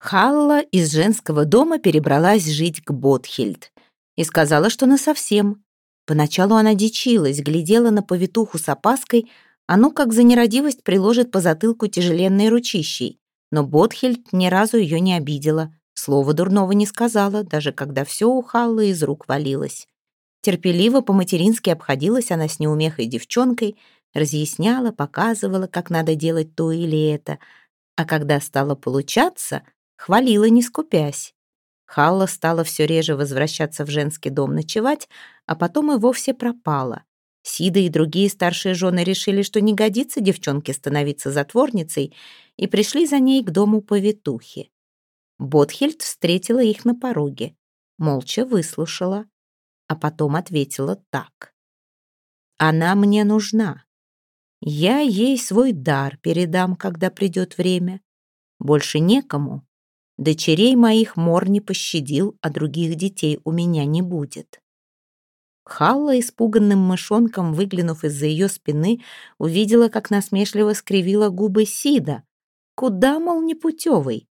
Халла из женского дома перебралась жить к Ботхильд и сказала, что насовсем. Поначалу она дичилась, глядела на повитуху с опаской, а ну как за нерадивость приложит по затылку тяжеленной ручищей. Но Ботхильд ни разу ее не обидела, слова дурного не сказала, даже когда все у Халлы из рук валилось. Терпеливо по-матерински обходилась она с неумехой девчонкой, разъясняла, показывала, как надо делать то или это, а когда стало получаться, хвалила не скупясь. Халла стала все реже возвращаться в женский дом ночевать, а потом и вовсе пропала. Сида и другие старшие жены решили, что не годится девчонке становиться затворницей, и пришли за ней к дому повитухи. Ботхельд встретила их на пороге, молча выслушала, а потом ответила так. «Она мне нужна. Я ей свой дар передам, когда придет время. Больше некому. Дочерей моих мор не пощадил, а других детей у меня не будет. Халла, испуганным мышонком, выглянув из-за ее спины, увидела, как насмешливо скривила губы Сида. Куда, мол, непутевый?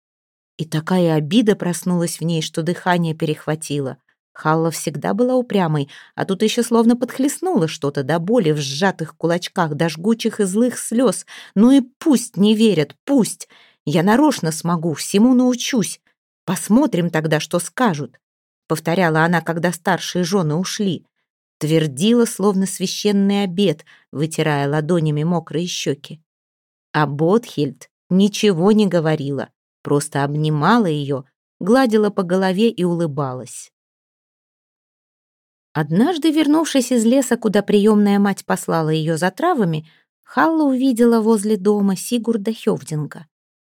И такая обида проснулась в ней, что дыхание перехватило. Халла всегда была упрямой, а тут еще словно подхлестнуло что-то до боли в сжатых кулачках, до жгучих и злых слез. Ну и пусть не верят, пусть. Я нарочно смогу, всему научусь. Посмотрим тогда, что скажут», — повторяла она, когда старшие жены ушли. Твердила, словно священный обед, вытирая ладонями мокрые щеки. А Ботхильд ничего не говорила, просто обнимала ее, гладила по голове и улыбалась. Однажды, вернувшись из леса, куда приемная мать послала ее за травами, Халла увидела возле дома Сигурда Хевдинга.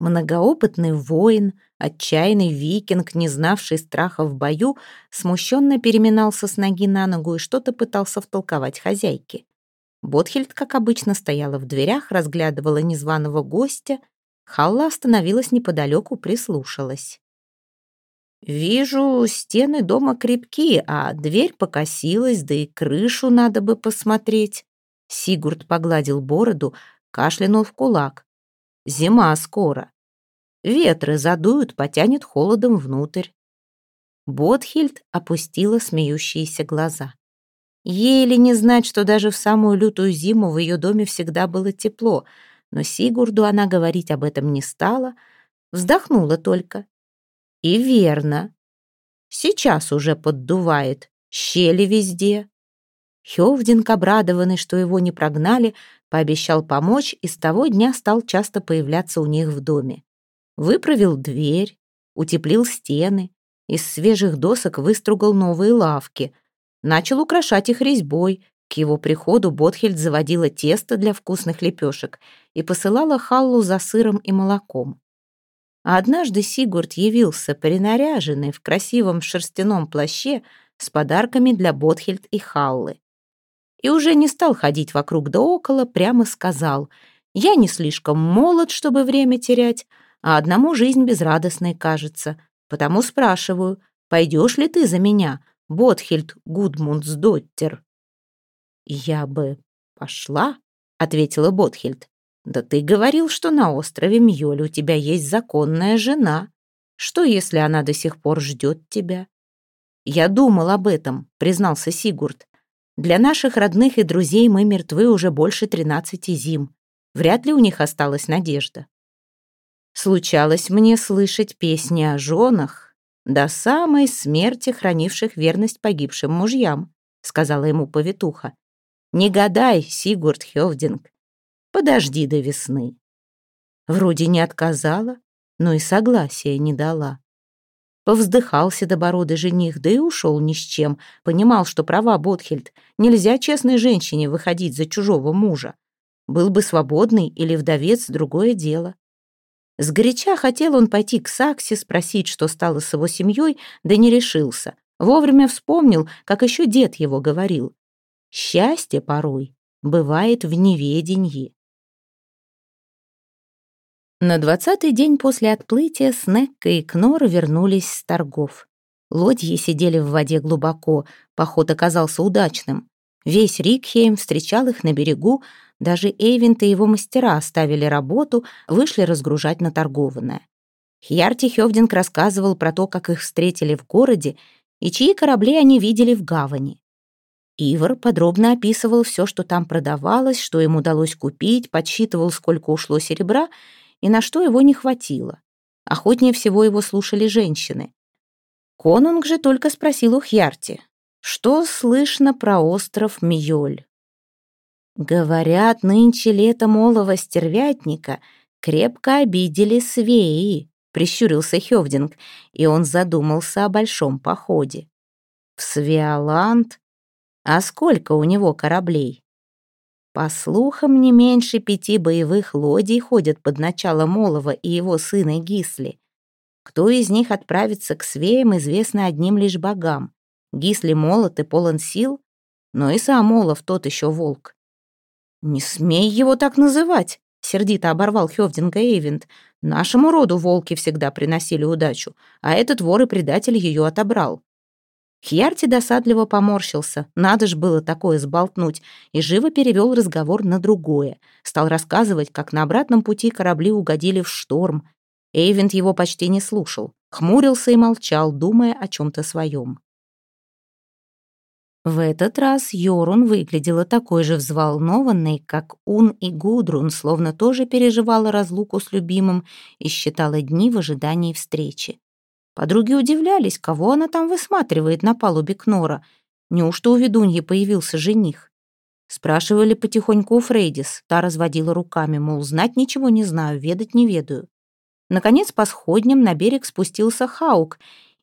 Многоопытный воин, отчаянный викинг, не знавший страха в бою, смущенно переминался с ноги на ногу и что-то пытался втолковать хозяйке. Ботхельд, как обычно, стояла в дверях, разглядывала незваного гостя. Халла остановилась неподалеку, прислушалась. «Вижу, стены дома крепкие, а дверь покосилась, да и крышу надо бы посмотреть». Сигурд погладил бороду, кашлянул в кулак. «Зима скоро. Ветры задуют, потянет холодом внутрь. Ботхильд опустила смеющиеся глаза. Ей ли не знать, что даже в самую лютую зиму в ее доме всегда было тепло, но Сигурду она говорить об этом не стала, вздохнула только. И верно. Сейчас уже поддувает, щели везде. Хёвдинг, обрадованный, что его не прогнали, пообещал помочь и с того дня стал часто появляться у них в доме. Выправил дверь, утеплил стены, из свежих досок выстругал новые лавки, начал украшать их резьбой. К его приходу Ботхельд заводила тесто для вкусных лепешек и посылала Халлу за сыром и молоком. А однажды Сигурд явился принаряженный в красивом шерстяном плаще с подарками для Ботхельд и Халлы. И уже не стал ходить вокруг да около, прямо сказал, «Я не слишком молод, чтобы время терять, а одному жизнь безрадостной кажется. Потому спрашиваю, пойдешь ли ты за меня, Ботхильд Гудмундсдоттер?» «Я бы пошла», — ответила Ботхильд. «Да ты говорил, что на острове Мьёль у тебя есть законная жена. Что, если она до сих пор ждет тебя?» «Я думал об этом», — признался Сигурд. «Для наших родных и друзей мы мертвы уже больше тринадцати зим. Вряд ли у них осталась надежда. Случалось мне слышать песни о женах до самой смерти, хранивших верность погибшим мужьям, сказала ему повитуха. Не гадай, Сигурд Хёвдинг, подожди до весны. Вроде не отказала, но и согласия не дала. Повздыхал седобородый жених, да и ушел ни с чем. Понимал, что права Ботхельд. Нельзя честной женщине выходить за чужого мужа. Был бы свободный или вдовец, другое дело. Сгоряча хотел он пойти к Саксе, спросить, что стало с его семьей, да не решился. Вовремя вспомнил, как еще дед его говорил. Счастье порой бывает в неведении. На двадцатый день после отплытия Снекка и Кнор вернулись с торгов. Лодьи сидели в воде глубоко, поход оказался удачным. Весь Рикхейм встречал их на берегу, даже Эйвинт и его мастера оставили работу, вышли разгружать наторгованное. Хьярти Хёвдинг рассказывал про то, как их встретили в городе и чьи корабли они видели в гавани. Ивар подробно описывал все, что там продавалось, что им удалось купить, подсчитывал, сколько ушло серебра и на что его не хватило. Охотнее всего его слушали женщины. Конунг же только спросил у Хьярти, что слышно про остров Мьёль. Говорят, нынче летом олова стервятника крепко обидели свеи, прищурился Хёвдинг, и он задумался о большом походе. В Свиоланд? А сколько у него кораблей? По слухам, не меньше пяти боевых лодий ходят под началом Олова и его сына Гисли. Кто из них отправится к свеям, известно одним лишь богам. Гисли молод и полон сил, но и сам Олов тот еще волк. «Не смей его так называть!» — сердито оборвал Хёвдинга Эйвент. «Нашему роду волки всегда приносили удачу, а этот вор и предатель ее отобрал». Хьярти досадливо поморщился. Надо ж было такое сболтнуть. И живо перевел разговор на другое. Стал рассказывать, как на обратном пути корабли угодили в шторм. Эйвент его почти не слушал. Хмурился и молчал, думая о чем-то своем. В этот раз Йорун выглядела такой же взволнованной, как Ун и Гудрун, словно тоже переживала разлуку с любимым и считала дни в ожидании встречи. Подруги удивлялись, кого она там высматривает на палубе Кнора. Неужто у ведуньи появился жених? Спрашивали потихоньку у Фрейдис. Та разводила руками, мол, знать ничего не знаю, ведать не ведаю. Наконец, по сходням на берег спустился Хаук,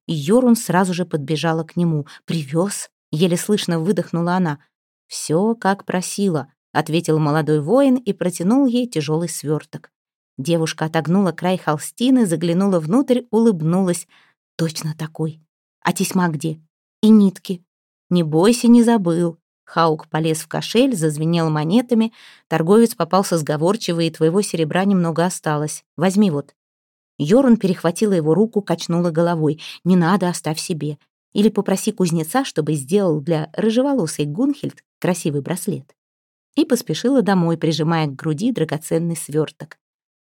и Йорун сразу же подбежала к нему. «Привез?» — еле слышно выдохнула она. «Все, как просила», — ответил молодой воин и протянул ей тяжелый сверток. Девушка отогнула край холстины, заглянула внутрь, улыбнулась. Точно такой. А тесьма где? И нитки. Не бойся, не забыл. Хаук полез в кошель, зазвенел монетами. Торговец попался сговорчивый, и твоего серебра немного осталось. Возьми вот. Йорун перехватила его руку, качнула головой. «Не надо, оставь себе. Или попроси кузнеца, чтобы сделал для рыжеволосой Гунхельд красивый браслет». И поспешила домой, прижимая к груди драгоценный сверток.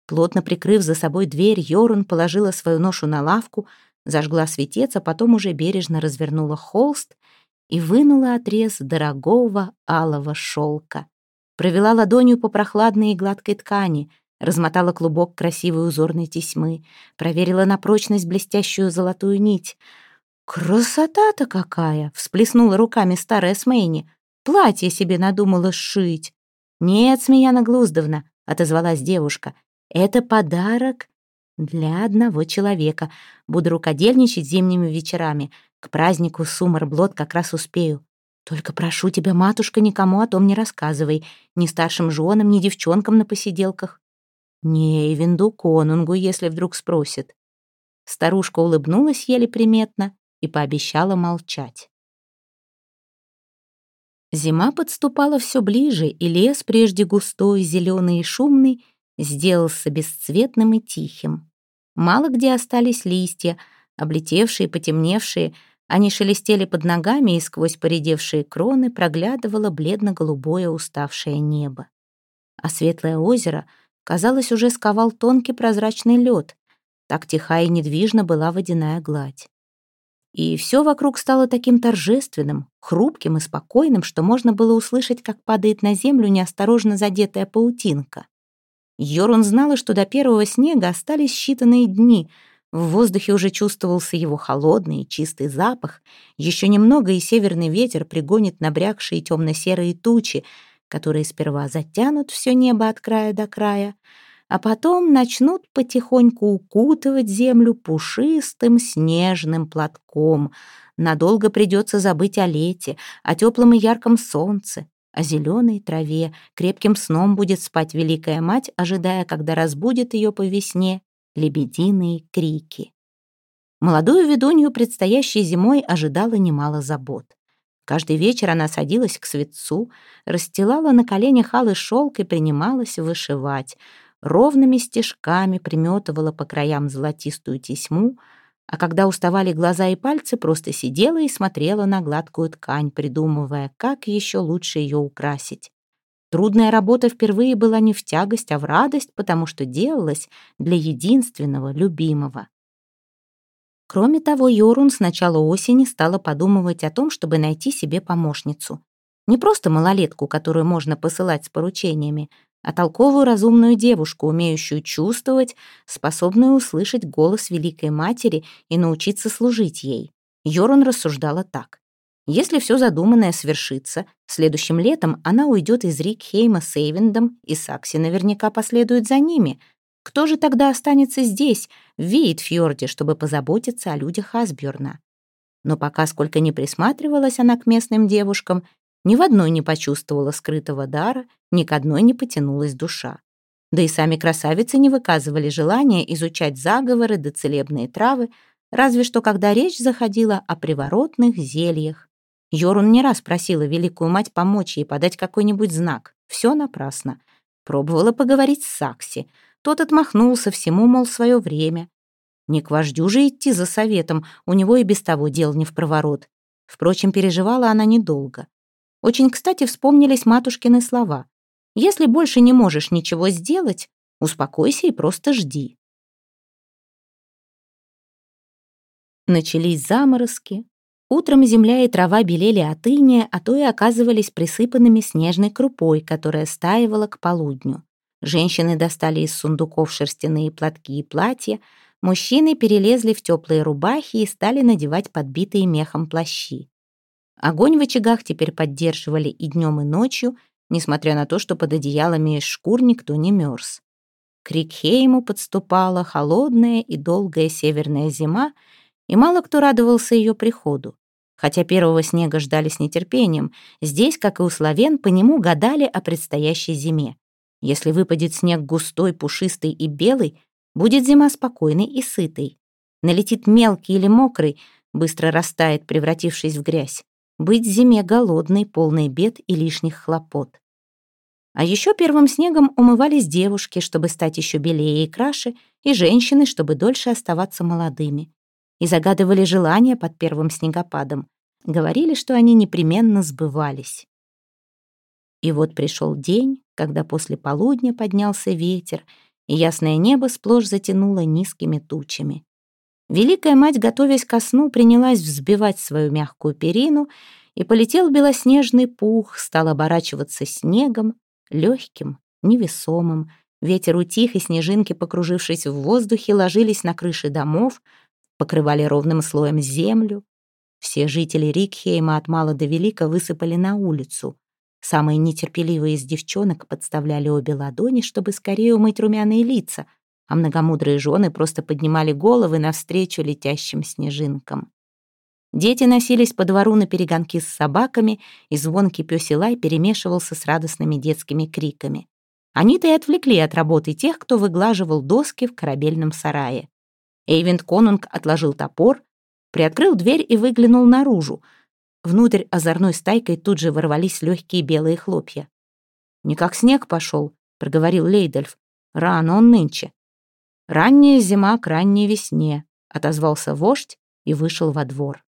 Плотно прикрыв за собой дверь, Йорун положила свою ношу на лавку, зажгла светец, а потом уже бережно развернула холст и вынула отрез дорогого алого шелка. Провела ладонью по прохладной и гладкой ткани, размотала клубок красивой узорной тесьмы, проверила на прочность блестящую золотую нить. «Красота-то какая!» — всплеснула руками старая Смейни. «Платье себе надумала сшить». «Нет, Смеяна Глуздовна», — отозвалась девушка, — это подарок для одного человека. Буду рукодельничать зимними вечерами. К празднику Сумарблот как раз успею. Только прошу тебя, матушка, никому о том не рассказывай. Ни старшим женам, ни девчонкам на посиделках. Не Эйвенду Конунгу, если вдруг спросит. Старушка улыбнулась еле приметно и пообещала молчать. Зима подступала все ближе, и лес, прежде густой, зеленый и шумный, сделался бесцветным и тихим. Мало где остались листья, облетевшие, потемневшие, они шелестели под ногами, и сквозь поредевшие кроны проглядывало бледно-голубое уставшее небо. А светлое озеро, казалось, уже сковал тонкий прозрачный лед. Так тиха и недвижна была водяная гладь. И все вокруг стало таким торжественным, хрупким и спокойным, что можно было услышать, как падает на землю неосторожно задетая паутинка. Йорун знала, что до первого снега остались считанные дни. В воздухе уже чувствовался его холодный и чистый запах. Еще немного, и северный ветер пригонит набрякшие темно-серые тучи, которые сперва затянут все небо от края до края, а потом начнут потихоньку укутывать землю пушистым снежным платком. Надолго придется забыть о лете, о теплом и ярком солнце, о зеленой траве. Крепким сном будет спать Великая Мать, ожидая, когда разбудит ее по весне лебединые крики. Молодую ведунью предстоящей зимой ожидало немало забот. Каждый вечер она садилась к светцу, расстилала на коленях алый шелк и принималась вышивать. Ровными стежками приметывала по краям золотистую тесьму, а когда уставали глаза и пальцы, просто сидела и смотрела на гладкую ткань, придумывая, как еще лучше ее украсить. Трудная работа впервые была не в тягость, а в радость, потому что делалась для единственного, любимого. Кроме того, Йорун с начала осени стала подумывать о том, чтобы найти себе помощницу. Не просто малолетку, которую можно посылать с поручениями, а толковую разумную девушку, умеющую чувствовать, способную услышать голос Великой Матери и научиться служить ей. Йорун рассуждала так. Если все задуманное свершится, следующим летом она уйдет из Рикхейма с Эйвендом, и Сакси наверняка последует за ними. Кто же тогда останется здесь, в Вейтфьорде, чтобы позаботиться о людях Асбjörна? Но пока сколько ни присматривалась она к местным девушкам, ни в одной не почувствовала скрытого дара, ни к одной не потянулась душа. Да и сами красавицы не выказывали желания изучать заговоры да целебные травы, разве что когда речь заходила о приворотных зельях. Йорун не раз просила великую мать помочь ей подать какой-нибудь знак. Все напрасно. Пробовала поговорить с Сакси. Тот отмахнулся всему, мол, свое время. Не к вождю же идти за советом, у него и без того дел не в проворот. Впрочем, переживала она недолго. Очень кстати вспомнились матушкины слова. «Если больше не можешь ничего сделать, успокойся и просто жди». Начались заморозки, Утром земля и трава белели от иния, а то и оказывались присыпанными снежной крупой, которая стаивала к полудню. Женщины достали из сундуков шерстяные платки и платья, мужчины перелезли в теплые рубахи и стали надевать подбитые мехом плащи. Огонь в очагах теперь поддерживали и днем, и ночью, несмотря на то, что под одеялами из шкур никто не мерз. К Рикхейму подступала холодная и долгая северная зима, и мало кто радовался ее приходу. Хотя первого снега ждали с нетерпением, здесь, как и у славян, по нему гадали о предстоящей зиме. Если выпадет снег густой, пушистый и белый, будет зима спокойной и сытой. Налетит мелкий или мокрый, быстро растает, превратившись в грязь. Быть зиме голодной, полной бед и лишних хлопот. А еще первым снегом умывались девушки, чтобы стать еще белее и краше, и женщины, чтобы дольше оставаться молодыми и загадывали желания под первым снегопадом. Говорили, что они непременно сбывались. И вот пришел день, когда после полудня поднялся ветер, и ясное небо сплошь затянуло низкими тучами. Великая мать, готовясь ко сну, принялась взбивать свою мягкую перину, и полетел белоснежный пух, стал оборачиваться снегом, легким, невесомым. Ветер утих, и снежинки, покружившись в воздухе, ложились на крыши домов, покрывали ровным слоем землю. Все жители Рикхейма от мала до велика высыпали на улицу. Самые нетерпеливые из девчонок подставляли обе ладони, чтобы скорее умыть румяные лица, а многомудрые жены просто поднимали головы навстречу летящим снежинкам. Дети носились по двору на перегонки с собаками, и звонкий пёсий перемешивался с радостными детскими криками. Они-то и отвлекли от работы тех, кто выглаживал доски в корабельном сарае. Эйвент Конунг отложил топор, приоткрыл дверь и выглянул наружу. Внутрь озорной стайкой тут же ворвались легкие белые хлопья. «Не как снег пошел», — проговорил Лейдельф. «Рано он нынче». «Ранняя зима к ранней весне», — отозвался вождь и вышел во двор.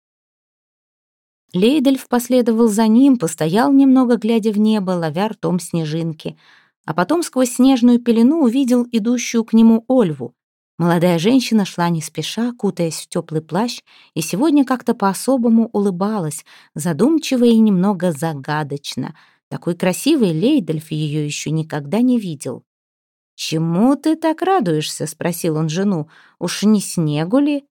Лейдельф последовал за ним, постоял немного, глядя в небо, ловя ртом снежинки, а потом сквозь снежную пелену увидел идущую к нему Ольву. Молодая женщина шла не спеша, кутаясь в теплый плащ, и сегодня как-то по-особому улыбалась, задумчиво и немного загадочно. Такой красивой Лейдельф ее еще никогда не видел. «Чему ты так радуешься?» — спросил он жену. «Уж не снегу ли?»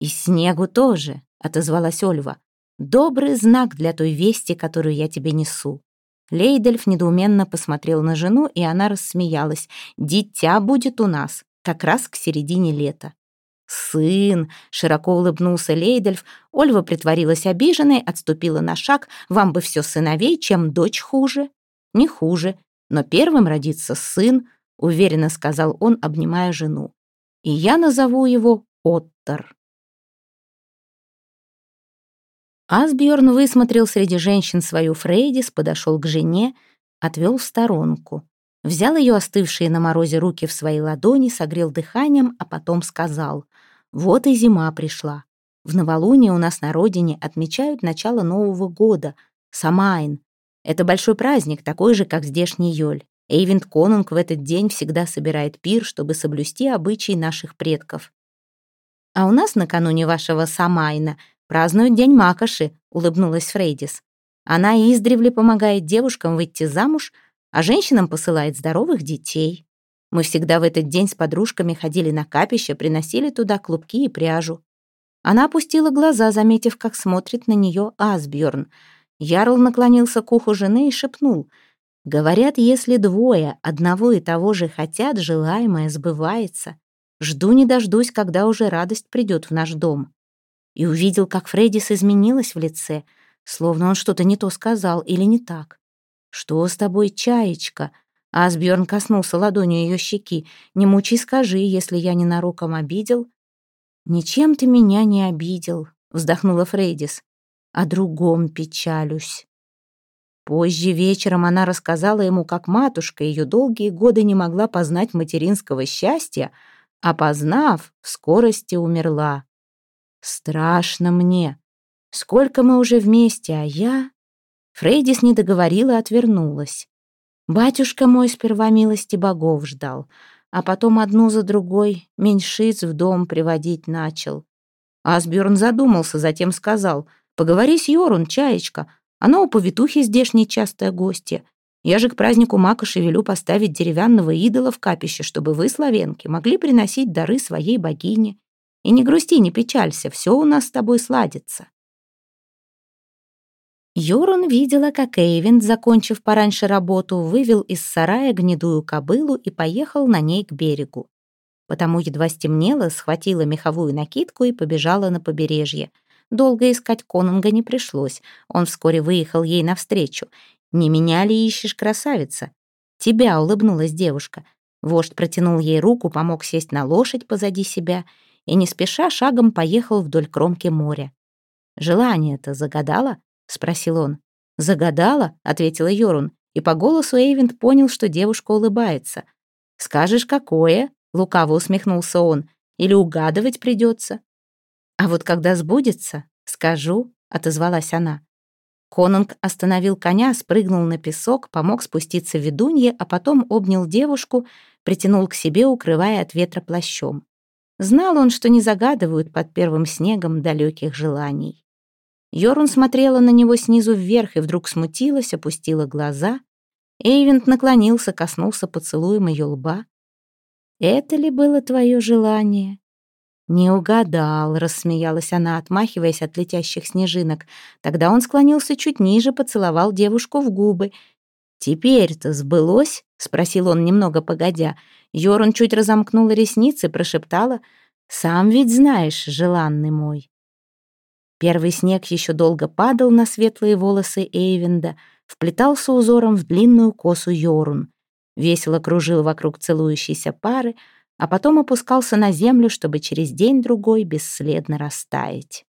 «И снегу тоже», — отозвалась Ольва. «Добрый знак для той вести, которую я тебе несу». Лейдельф недоуменно посмотрел на жену, и она рассмеялась. «Дитя будет у нас как раз к середине лета. «Сын!» — широко улыбнулся Лейдельф. Ольва притворилась обиженной, отступила на шаг. «Вам бы все сыновей, чем дочь хуже?» «Не хуже, но первым родится сын», — уверенно сказал он, обнимая жену. «И я назову его Оттер». Асбjörn высмотрел среди женщин свою Фрейдис, подошел к жене, отвел в сторонку. Взял ее остывшие на морозе руки в свои ладони, согрел дыханием, а потом сказал, «Вот и зима пришла. В новолуние у нас на родине отмечают начало Нового года, Самайн. Это большой праздник, такой же, как здешний Йоль. Эйвент Конунг в этот день всегда собирает пир, чтобы соблюсти обычаи наших предков. А у нас накануне вашего Самайна празднуют День Макоши, улыбнулась Фрейдис. Она издревле помогает девушкам выйти замуж, а женщинам посылает здоровых детей. Мы всегда в этот день с подружками ходили на капище, приносили туда клубки и пряжу. Она опустила глаза, заметив, как смотрит на нее Асбjörn. Ярл наклонился к уху жены и шепнул. «Говорят, если двое одного и того же хотят, желаемое сбывается. Жду не дождусь, когда уже радость придет в наш дом». И увидел, как Фреддис изменилась в лице, словно он что-то не то сказал или не так. «Что с тобой, чаечка?» Асбjörn коснулся ладонью ее щеки. «Не мучи, скажи, если я ненароком обидел». «Ничем ты меня не обидел», — вздохнула Фрейдис. «О другом печалюсь». Позже вечером она рассказала ему, как матушка ее долгие годы не могла познать материнского счастья, а познав, в скорости умерла. «Страшно мне. Сколько мы уже вместе, а я...» Фрейдис не договорила, отвернулась. Батюшка мой сперва милости богов ждал, а потом одну за другой меньшиц в дом приводить начал. Асбjörn задумался, затем сказал, «Поговори с Йорун, чаечка, она у повитухи здешней частая гостья. Я же к празднику Мака шевелю поставить деревянного идола в капище, чтобы вы, славенки, могли приносить дары своей богине. И не грусти, не печалься, все у нас с тобой сладится». Йорун видела, как Эйвинд, закончив пораньше работу, вывел из сарая гнедую кобылу и поехал на ней к берегу. Потому едва стемнело, схватила меховую накидку и побежала на побережье. Долго искать конунга не пришлось, он вскоре выехал ей навстречу. «Не меня ли ищешь, красавица?» «Тебя», — улыбнулась девушка. Вождь протянул ей руку, помог сесть на лошадь позади себя и не спеша шагом поехал вдоль кромки моря. «Желание-то загадала?» — спросил он. «Загадала?» — ответила Йорун, и по голосу Эйвент понял, что девушка улыбается. «Скажешь, какое?» — лукаво усмехнулся он. «Или угадывать придется?» «А вот когда сбудется, скажу», — отозвалась она. Конунг остановил коня, спрыгнул на песок, помог спуститься ведунье, а потом обнял девушку, притянул к себе, укрывая от ветра плащом. Знал он, что не загадывают под первым снегом далеких желаний. Йорун смотрела на него снизу вверх и вдруг смутилась, опустила глаза. Эйвент наклонился, коснулся поцелуем ее лба. «Это ли было твое желание?» «Не угадал», — рассмеялась она, отмахиваясь от летящих снежинок. Тогда он склонился чуть ниже, поцеловал девушку в губы. «Теперь-то сбылось?» — спросил он немного погодя. Йорун чуть разомкнула ресницы, прошептала. «Сам ведь знаешь, желанный мой». Первый снег еще долго падал на светлые волосы Эйвенда, вплетался узором в длинную косу Йорун, весело кружил вокруг целующейся пары, а потом опускался на землю, чтобы через день-другой бесследно растаять.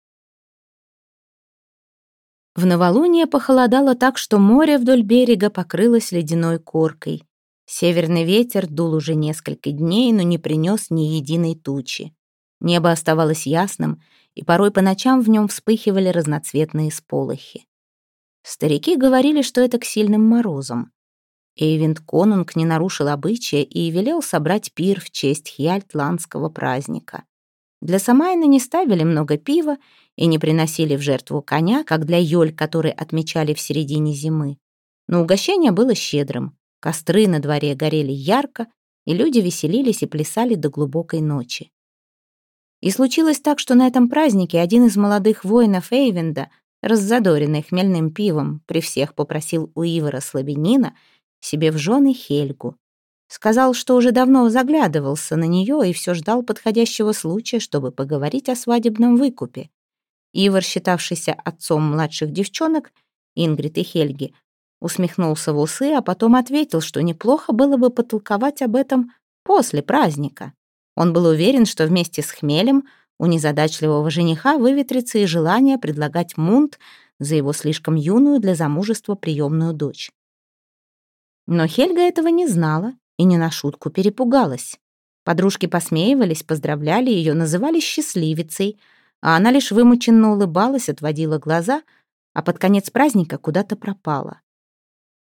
В новолуние похолодало так, что море вдоль берега покрылось ледяной коркой. Северный ветер дул уже несколько дней, но не принес ни единой тучи. Небо оставалось ясным, и порой по ночам в нем вспыхивали разноцветные сполохи. Старики говорили, что это к сильным морозам. Эйвинд Конунг не нарушил обычая и велел собрать пир в честь хьяльтландского праздника. Для Самайна не ставили много пива и не приносили в жертву коня, как для Йоль, который отмечали в середине зимы. Но угощение было щедрым. Костры на дворе горели ярко, и люди веселились и плясали до глубокой ночи. И случилось так, что на этом празднике один из молодых воинов Эйвенда, раззадоренный хмельным пивом, при всех попросил у Ивара слабенина себе в жены Хельгу. Сказал, что уже давно заглядывался на нее и все ждал подходящего случая, чтобы поговорить о свадебном выкупе. Ивар, считавшийся отцом младших девчонок, Ингрид и Хельги, усмехнулся в усы, а потом ответил, что неплохо было бы потолковать об этом после праздника. Он был уверен, что вместе с хмелем у незадачливого жениха выветрится и желание предлагать мунт за его слишком юную для замужества приемную дочь. Но Хельга этого не знала и не на шутку перепугалась. Подружки посмеивались, поздравляли ее, называли счастливицей, а она лишь вымученно улыбалась, отводила глаза, а под конец праздника куда-то пропала.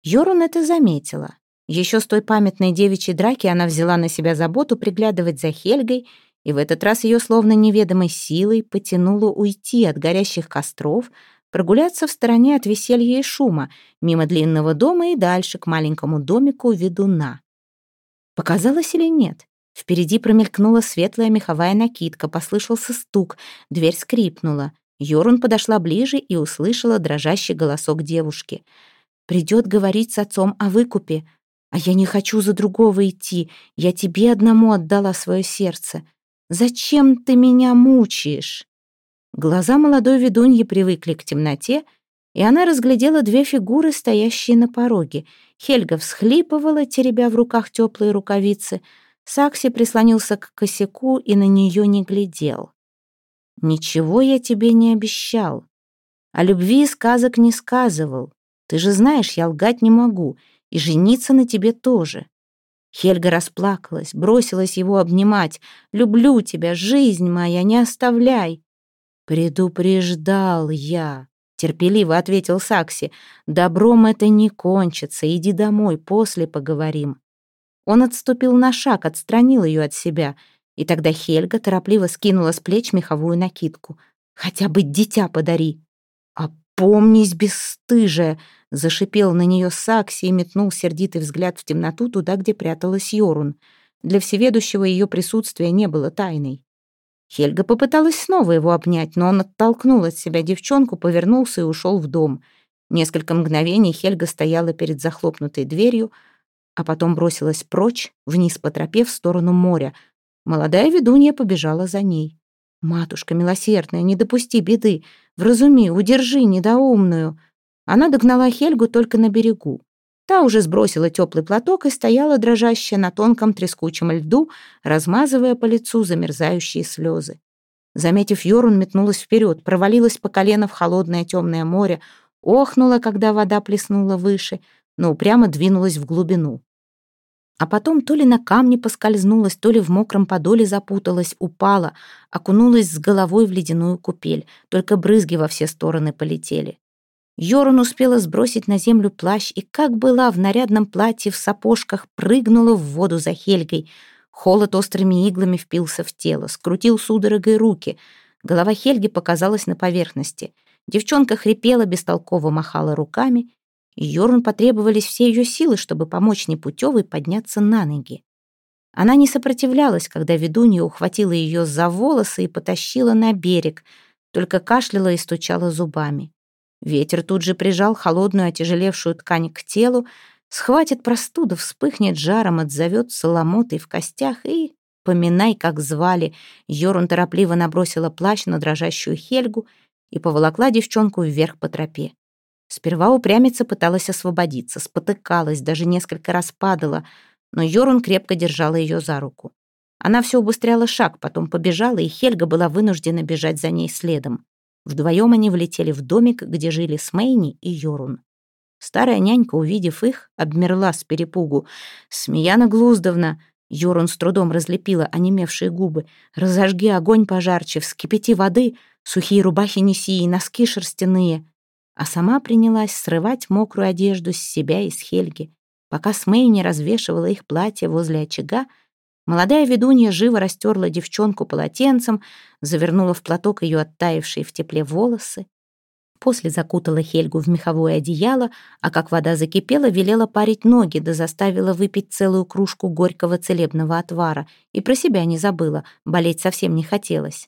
Йорун это заметила. Еще с той памятной девичьей драки она взяла на себя заботу приглядывать за Хельгой, и в этот раз ее словно неведомой силой потянуло уйти от горящих костров, прогуляться в стороне от веселья и шума, мимо длинного дома и дальше к маленькому домику ведуна. Показалось или нет? Впереди промелькнула светлая меховая накидка, послышался стук, дверь скрипнула. Йорун подошла ближе и услышала дрожащий голосок девушки. «Придет говорить с отцом о выкупе. А я не хочу за другого идти. Я тебе одному отдала свое сердце. Зачем ты меня мучаешь?» Глаза молодой ведуньи привыкли к темноте, и она разглядела две фигуры, стоящие на пороге. Хельга всхлипывала, теребя в руках теплые рукавицы. Сакси прислонился к косяку и на нее не глядел. «Ничего я тебе не обещал. О любви сказок не сказывал. Ты же знаешь, я лгать не могу, и жениться на тебе тоже. Хельга расплакалась, бросилась его обнимать. «Люблю тебя, жизнь моя, не оставляй!» «Предупреждал я», — терпеливо ответил Сакси. «Добром это не кончится, иди домой, после поговорим». Он отступил на шаг, отстранил ее от себя, и тогда Хельга торопливо скинула с плеч меховую накидку. «Хотя бы дитя подари!» «Опомнись, бесстыжая!» Зашипел на нее Сакси и метнул сердитый взгляд в темноту туда, где пряталась Йорун. Для всеведущего ее присутствие не было тайной. Хельга попыталась снова его обнять, но он оттолкнул от себя девчонку, повернулся и ушел в дом. Несколько мгновений Хельга стояла перед захлопнутой дверью, а потом бросилась прочь, вниз по тропе в сторону моря. Молодая ведунья побежала за ней. «Матушка милосердная, не допусти беды! Вразуми, удержи недоумную!» Она догнала Хельгу только на берегу. Та уже сбросила теплый платок и стояла дрожащая на тонком трескучем льду, размазывая по лицу замерзающие слезы. Заметив Йорун, метнулась вперед, провалилась по колено в холодное темное море, охнула, когда вода плеснула выше, но упрямо двинулась в глубину. А потом то ли на камне поскользнулась, то ли в мокром подоле запуталась, упала, окунулась с головой в ледяную купель, только брызги во все стороны полетели. Йорун успела сбросить на землю плащ и, как была в нарядном платье в сапожках, прыгнула в воду за Хельгой. Холод острыми иглами впился в тело, скрутил судорогой руки. Голова Хельги показалась на поверхности. Девчонка хрипела, бестолково махала руками. Йорун потребовались все ее силы, чтобы помочь непутевой подняться на ноги. Она не сопротивлялась, когда ведунья ухватила ее за волосы и потащила на берег, только кашляла и стучала зубами. Ветер тут же прижал холодную отяжелевшую ткань к телу, схватит простуда, вспыхнет жаром, отзовет ломотой в костях и... Поминай, как звали. Йорун торопливо набросила плащ на дрожащую Хельгу и поволокла девчонку вверх по тропе. Сперва упрямица пыталась освободиться, спотыкалась, даже несколько раз падала, но Йорун крепко держала ее за руку. Она все убыстряла шаг, потом побежала, и Хельга была вынуждена бежать за ней следом. Вдвоем они влетели в домик, где жили Смейни и Йорун. Старая нянька, увидев их, обмерла с перепугу. «Смеяна Глуздовна!» Йорун с трудом разлепила онемевшие губы. «Разожги огонь пожарче, вскипяти воды, сухие рубахи неси и носки шерстяные». А сама принялась срывать мокрую одежду с себя и с Хельги. Пока Смейни развешивала их платье возле очага, Молодая ведунья живо растерла девчонку полотенцем, завернула в платок ее оттаившие в тепле волосы. После закутала Хельгу в меховое одеяло, а как вода закипела, велела парить ноги, да заставила выпить целую кружку горького целебного отвара. И про себя не забыла, болеть совсем не хотелось.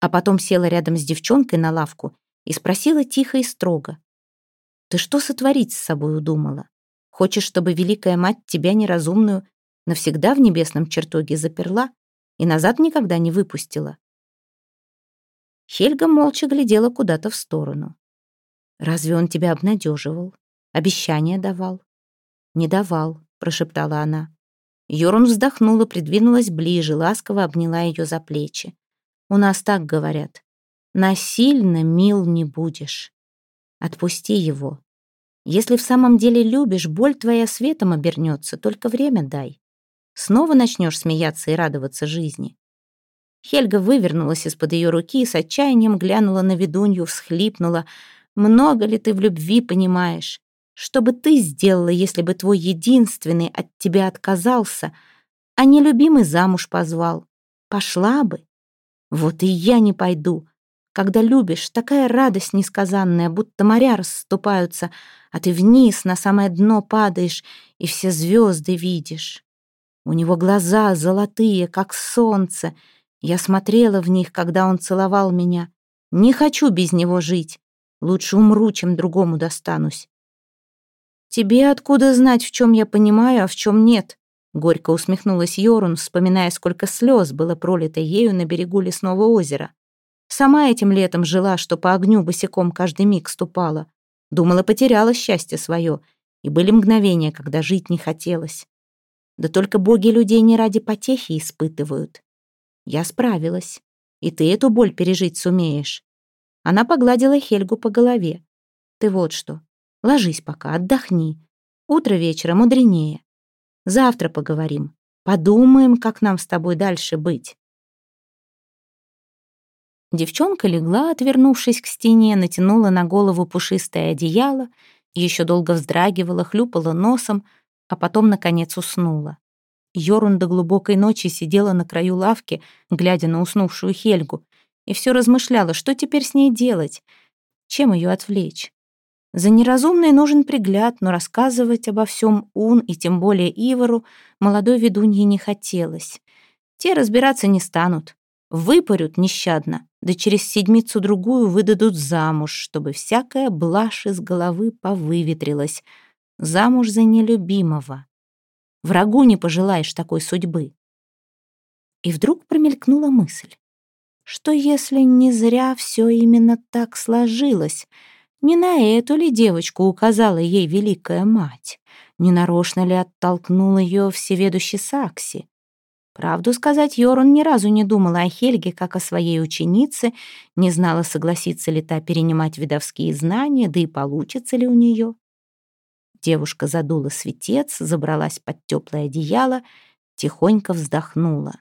А потом села рядом с девчонкой на лавку и спросила тихо и строго. «Ты что сотворить с собой удумала? Хочешь, чтобы Великая Мать тебя неразумную навсегда в небесном чертоге заперла и назад никогда не выпустила. Хельга молча глядела куда-то в сторону. «Разве он тебя обнадеживал? Обещания давал?» «Не давал», — прошептала она. Йорун вздохнула, придвинулась ближе, ласково обняла ее за плечи. «У нас так говорят. Насильно мил не будешь. Отпусти его. Если в самом деле любишь, боль твоя светом обернется, только время дай. Снова начнешь смеяться и радоваться жизни. Хельга вывернулась из-под ее руки и с отчаянием глянула на ведунью, всхлипнула. «Много ли ты в любви понимаешь? Что бы ты сделала, если бы твой единственный от тебя отказался, а нелюбимый замуж позвал? Пошла бы? Вот и я не пойду. Когда любишь, такая радость несказанная, будто моря расступаются, а ты вниз на самое дно падаешь и все звезды видишь. У него глаза золотые, как солнце. Я смотрела в них, когда он целовал меня. Не хочу без него жить. Лучше умру, чем другому достанусь. «Тебе откуда знать, в чем я понимаю, а в чем нет?» Горько усмехнулась Йорун, вспоминая, сколько слез было пролито ею на берегу лесного озера. Сама этим летом жила, что по огню босиком каждый миг ступала. Думала, потеряла счастье свое, и были мгновения, когда жить не хотелось. Да только боги людей не ради потехи испытывают. Я справилась, и ты эту боль пережить сумеешь. Она погладила Хельгу по голове. Ты вот что, ложись пока, отдохни. Утро вечера мудренее. Завтра поговорим. Подумаем, как нам с тобой дальше быть. Девчонка легла, отвернувшись к стене, натянула на голову пушистое одеяло, еще долго вздрагивала, хлюпала носом, а потом, наконец, уснула. Йорун до глубокой ночи сидела на краю лавки, глядя на уснувшую Хельгу, и все размышляла, что теперь с ней делать, чем ее отвлечь. За неразумной нужен пригляд, но рассказывать обо всем Ун и тем более Ивору молодой ведунье не хотелось. Те разбираться не станут. Выпарют нещадно, да через седмицу-другую выдадут замуж, чтобы всякая блажь из головы повыветрилась. Замуж за нелюбимого. Врагу не пожелаешь такой судьбы. И вдруг промелькнула мысль. Что если не зря все именно так сложилось — не на эту ли девочку указала ей великая мать? Не нарочно ли оттолкнул ее всеведущий Сакси? Правду сказать, Йорун ни разу не думала о Хельге как о своей ученице, не знала, согласится ли та перенимать видовские знания, да и получится ли у нее. Девушка задула светец, забралась под теплое одеяло, тихонько вздохнула.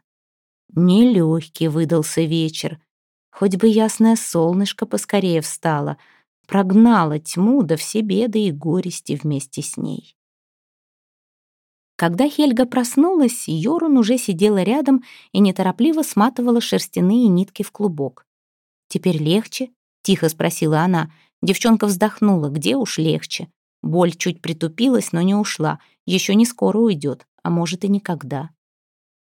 Нелегкий выдался вечер. Хоть бы ясное солнышко поскорее встало — прогнала тьму да все беды и горести вместе с ней. Когда Хельга проснулась, Йорун уже сидела рядом и неторопливо сматывала шерстяные нитки в клубок. «Теперь легче?» — тихо спросила она. Девчонка вздохнула. «Где уж легче?» Боль чуть притупилась, но не ушла. Еще не скоро уйдет, а может и никогда.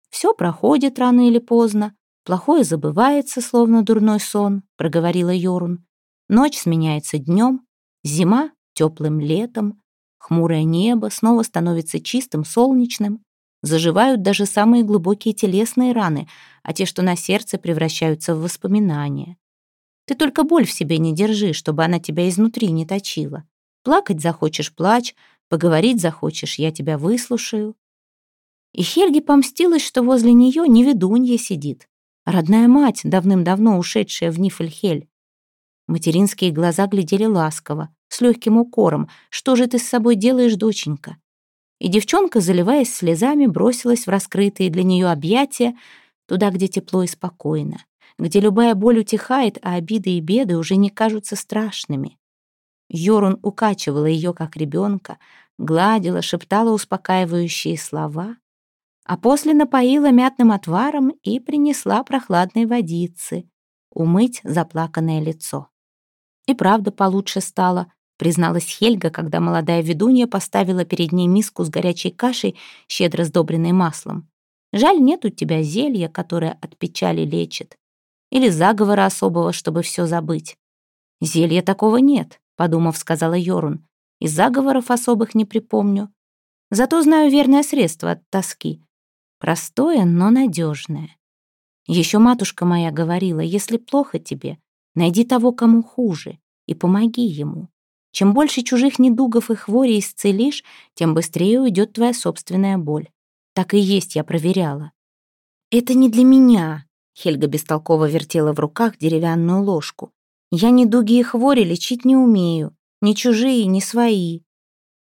«Все проходит рано или поздно. Плохое забывается, словно дурной сон», — проговорила Йорун. Ночь сменяется днем, зима — теплым летом, хмурое небо снова становится чистым, солнечным, заживают даже самые глубокие телесные раны, а те, что на сердце, превращаются в воспоминания. Ты только боль в себе не держи, чтобы она тебя изнутри не точила. Плакать захочешь — плачь, поговорить захочешь — я тебя выслушаю. И Хельге помстилась, что возле нее не ведунья сидит, родная мать, давным-давно ушедшая в Нифельхель. Материнские глаза глядели ласково, с легким укором. «Что же ты с собой делаешь, доченька?» И девчонка, заливаясь слезами, бросилась в раскрытые для нее объятия, туда, где тепло и спокойно, где любая боль утихает, а обиды и беды уже не кажутся страшными. Йорун укачивала ее, как ребенка, гладила, шептала успокаивающие слова, а после напоила мятным отваром и принесла прохладной водицы умыть заплаканное лицо. И правда получше стало, призналась Хельга, когда молодая ведунья поставила перед ней миску с горячей кашей, щедро сдобренной маслом. Жаль, нет у тебя зелья, которое от печали лечит. Или заговора особого, чтобы все забыть. Зелья такого нет, подумав, сказала Йорун. И заговоров особых не припомню. Зато знаю верное средство от тоски. Простое, но надежное. Еще матушка моя говорила, если плохо тебе, Найди того, кому хуже, и помоги ему. Чем больше чужих недугов и хворей исцелишь, тем быстрее уйдет твоя собственная боль. Так и есть, я проверяла. Это не для меня. Хельга бестолково вертела в руках деревянную ложку. Я недуги и хвори лечить не умею. Ни чужие, ни свои.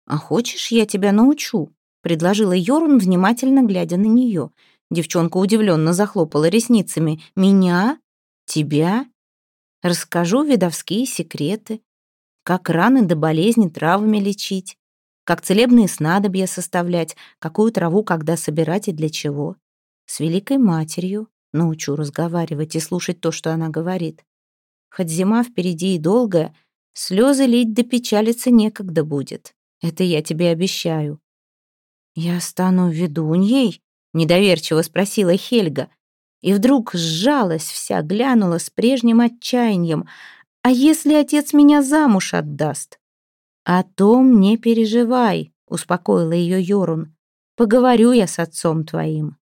А хочешь, я тебя научу? Предложила Йорун, внимательно глядя на нее. Девчонка удивленно захлопала ресницами. «Меня? Тебя? Расскажу видовские секреты. как раны до болезни травами лечить, как целебные снадобья составлять, какую траву когда собирать и для чего. С Великой Матерью научу разговаривать и слушать то, что она говорит. Хоть зима впереди и долгая, слезы лить да печалиться некогда будет. Это я тебе обещаю. «Я стану ведуньей?» — недоверчиво спросила Хельга. И вдруг сжалась вся, глянула с прежним отчаянием. «А если отец меня замуж отдаст?» «О том не переживай», — успокоила ее Йорун. «Поговорю я с отцом твоим».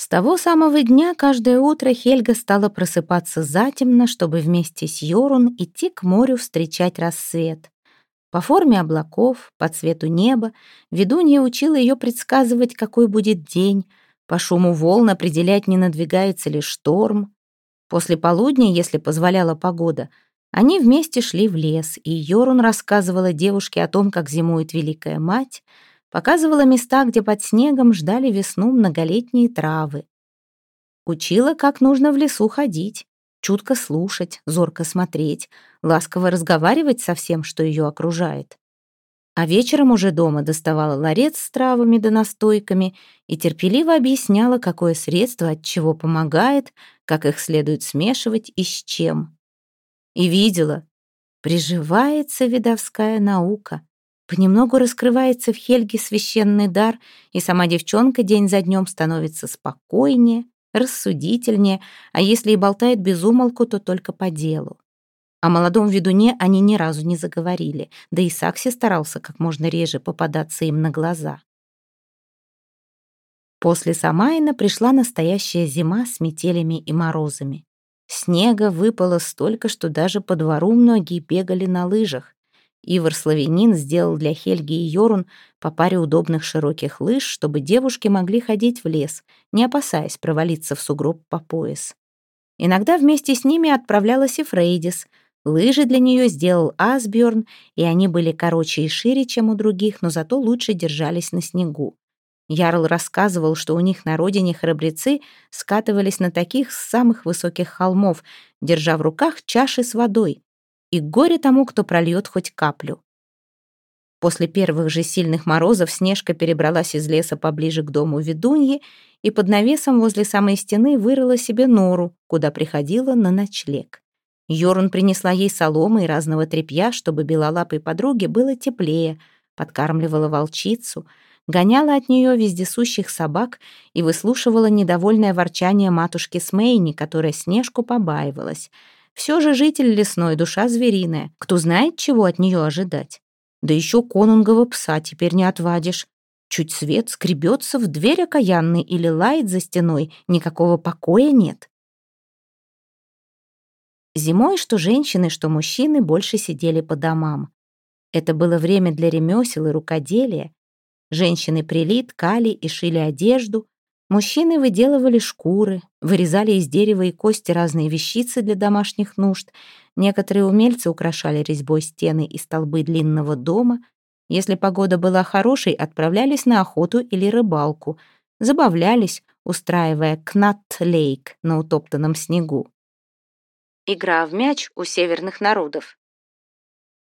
С того самого дня каждое утро Хельга стала просыпаться затемно, чтобы вместе с Йорун идти к морю встречать рассвет. По форме облаков, по цвету неба ведунья учила ее предсказывать, какой будет день, по шуму волн определять, не надвигается ли шторм. После полудня, если позволяла погода, они вместе шли в лес, и Йорун рассказывала девушке о том, как зимует Великая Мать, показывала места, где под снегом ждали весну многолетние травы. Учила, как нужно в лесу ходить, чутко слушать, зорко смотреть, ласково разговаривать со всем, что ее окружает. А вечером уже дома доставала ларец с травами да настойками и терпеливо объясняла, какое средство от чего помогает, как их следует смешивать и с чем. И видела, приживается видовская наука, понемногу раскрывается в Хельге священный дар, и сама девчонка день за днем становится спокойнее, рассудительнее, а если и болтает без умолку, то только по делу. О молодом ведуне они ни разу не заговорили, да и Сакси старался как можно реже попадаться им на глаза. После Самайна пришла настоящая зима с метелями и морозами. Снега выпало столько, что даже по двору многие бегали на лыжах. Ивар Славянин сделал для Хельги и Йорун по паре удобных широких лыж, чтобы девушки могли ходить в лес, не опасаясь провалиться в сугроб по пояс. Иногда вместе с ними отправлялась и Фрейдис. Лыжи для нее сделал Асбjörn, и они были короче и шире, чем у других, но зато лучше держались на снегу. Ярл рассказывал, что у них на родине храбрецы скатывались на таких с самых высоких холмов, держа в руках чаши с водой, и горе тому, кто прольет хоть каплю. После первых же сильных морозов Снежка перебралась из леса поближе к дому ведуньи и под навесом возле самой стены вырыла себе нору, куда приходила на ночлег. Йорун принесла ей соломы и разного тряпья, чтобы белолапой подруге было теплее, подкармливала волчицу, гоняла от нее вездесущих собак и выслушивала недовольное ворчание матушки Смейни, которая Снежку побаивалась — все же житель лесной, душа звериная. Кто знает, чего от нее ожидать. Да еще конунгова пса теперь не отвадишь. Чуть свет скребется в дверь окаянный или лает за стеной, никакого покоя нет. Зимой что женщины, что мужчины больше сидели по домам. Это было время для ремесел и рукоделия. Женщины прили, ткали и шили одежду, Мужчины выделывали шкуры, вырезали из дерева и кости разные вещицы для домашних нужд. Некоторые умельцы украшали резьбой стены и столбы длинного дома. Если погода была хорошей, отправлялись на охоту или рыбалку. Забавлялись, устраивая кнат-лейк на утоптанном снегу. Игра в мяч у северных народов.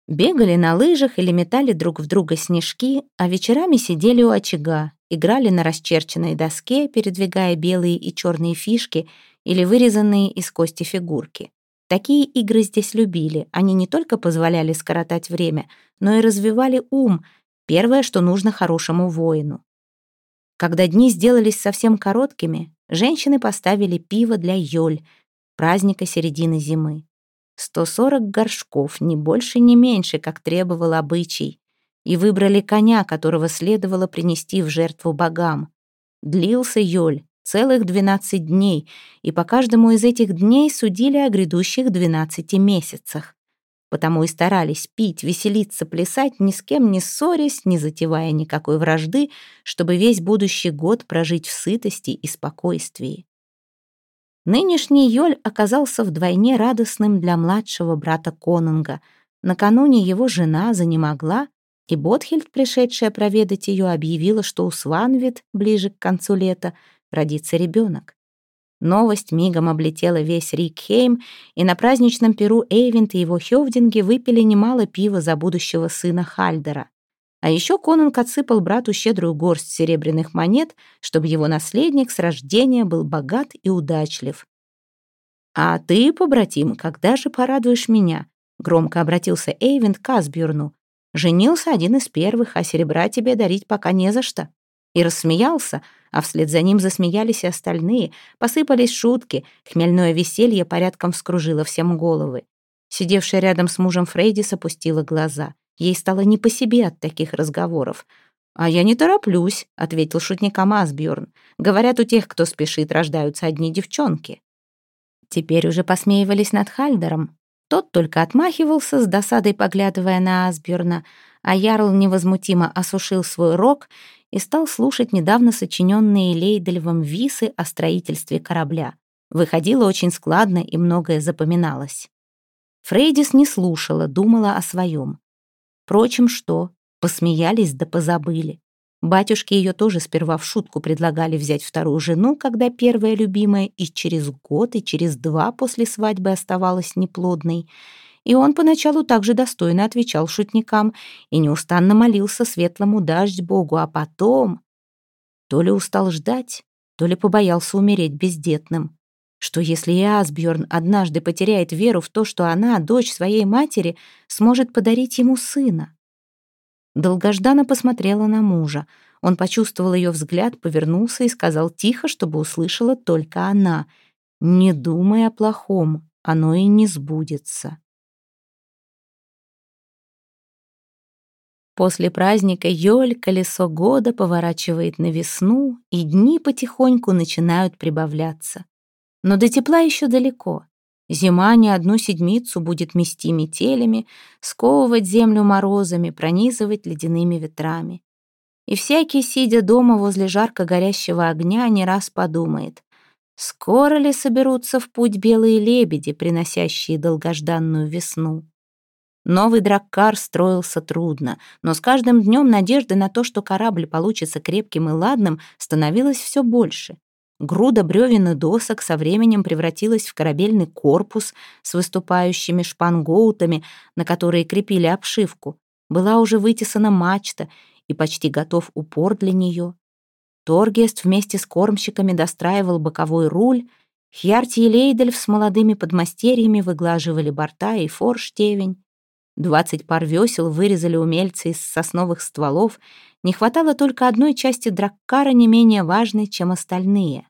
Бегали на лыжах или метали друг в друга снежки, а вечерами сидели у очага, играли на расчерченной доске, передвигая белые и черные фишки или вырезанные из кости фигурки. Такие игры здесь любили. Они не только позволяли скоротать время, но и развивали ум, первое, что нужно хорошему воину. Когда дни сделались совсем короткими, женщины поставили пиво для Йоль, праздника середины зимы. 140 горшков, ни больше, ни меньше, как требовал обычай и выбрали коня, которого следовало принести в жертву богам. Длился Йоль целых двенадцать дней, и по каждому из этих дней судили о грядущих двенадцати месяцах. Потому и старались пить, веселиться, плясать, ни с кем не ссорясь, не затевая никакой вражды, чтобы весь будущий год прожить в сытости и спокойствии. Нынешний Йоль оказался вдвойне радостным для младшего брата Конунга. Накануне его жена занемогла, и Ботхельд, пришедшая проведать ее, объявила, что у Сванвит ближе к концу лета родится ребенок. Новость мигом облетела весь Рикхейм, и на праздничном перу Эйвент и его хёвдинги выпили немало пива за будущего сына Хальдера. А еще конунг отсыпал брату щедрую горсть серебряных монет, чтобы его наследник с рождения был богат и удачлив. «А ты, побратим, когда же порадуешь меня?» Громко обратился Эйвент к Асбюрну. «Женился один из первых, а серебра тебе дарить пока не за что». И рассмеялся, а вслед за ним засмеялись и остальные, посыпались шутки, хмельное веселье порядком вскружило всем головы. Сидевшая рядом с мужем Фрейдис опустила глаза. Ей стало не по себе от таких разговоров. «А я не тороплюсь», — ответил шутникам Асбjörn. «Говорят, у тех, кто спешит, рождаются одни девчонки». Теперь уже посмеивались над Хальдером. Тот только отмахивался, с досадой поглядывая на Асберна, а Ярл невозмутимо осушил свой рог и стал слушать недавно сочиненные Лейдельвом висы о строительстве корабля. Выходило очень складно и многое запоминалось. Фрейдис не слушала, думала о своем. Впрочем, что? Посмеялись да позабыли. Батюшки ее тоже сперва в шутку предлагали взять вторую жену, когда первая любимая и через год, и через два после свадьбы оставалась неплодной. И он поначалу также достойно отвечал шутникам и неустанно молился светлому дождь Богу, а потом... То ли устал ждать, то ли побоялся умереть бездетным. Что если и Асбjörn однажды потеряет веру в то, что она, дочь своей матери, сможет подарить ему сына? Долгожданно посмотрела на мужа. Он почувствовал ее взгляд, повернулся и сказал тихо, чтобы услышала только она. «Не думай о плохом, оно и не сбудется». После праздника Йоль колесо года поворачивает на весну, и дни потихоньку начинают прибавляться. Но до тепла еще далеко. Зима не одну седмицу будет мести метелями, сковывать землю морозами, пронизывать ледяными ветрами. И всякий, сидя дома возле жарко горящего огня, не раз подумает, скоро ли соберутся в путь белые лебеди, приносящие долгожданную весну. Новый драккар строился трудно, но с каждым днем надежды на то, что корабль получится крепким и ладным, становилось все больше. Груда бревен и досок со временем превратилась в корабельный корпус с выступающими шпангоутами, на которые крепили обшивку. Была уже вытесана мачта, и почти готов упор для нее. Торгест вместе с кормщиками достраивал боковой руль, Хьярти и Лейдельф с молодыми подмастерьями выглаживали борта и форштевень. Двадцать пар весел вырезали умельцы из сосновых стволов, не хватало только одной части драккара, не менее важной, чем остальные.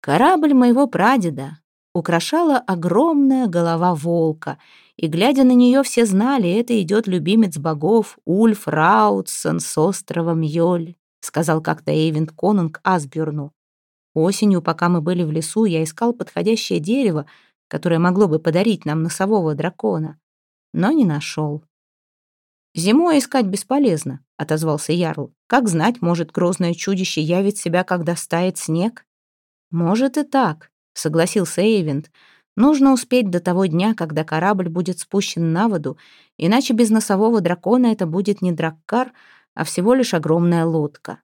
Корабль моего прадеда украшала огромная голова волка, и, глядя на нее, все знали, это идет любимец богов Ульф Раутсон с острова Мьёль, сказал как-то Эйвент Конунг Асбюрну. Осенью, пока мы были в лесу, я искал подходящее дерево, которое могло бы подарить нам носового дракона, но не нашел. «Зимой искать бесполезно», — отозвался Ярл. «Как знать, может, грозное чудище явит себя, когда стает снег?» «Может и так», — согласился Эйвент. «Нужно успеть до того дня, когда корабль будет спущен на воду, иначе без носового дракона это будет не драккар, а всего лишь огромная лодка».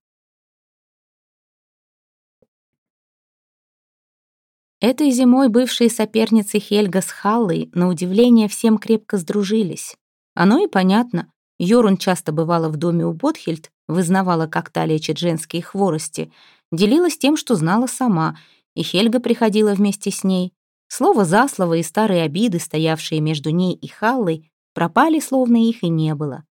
Этой зимой бывшие соперницы Хельга с Халлой, на удивление, всем крепко сдружились. Оно и понятно. Йорун часто бывала в доме у Ботхельд, вызнавала, как та лечит женские хворости — делилась тем, что знала сама, и Хельга приходила вместе с ней. Слово за слово и старые обиды, стоявшие между ней и Халлой, пропали, словно их и не было.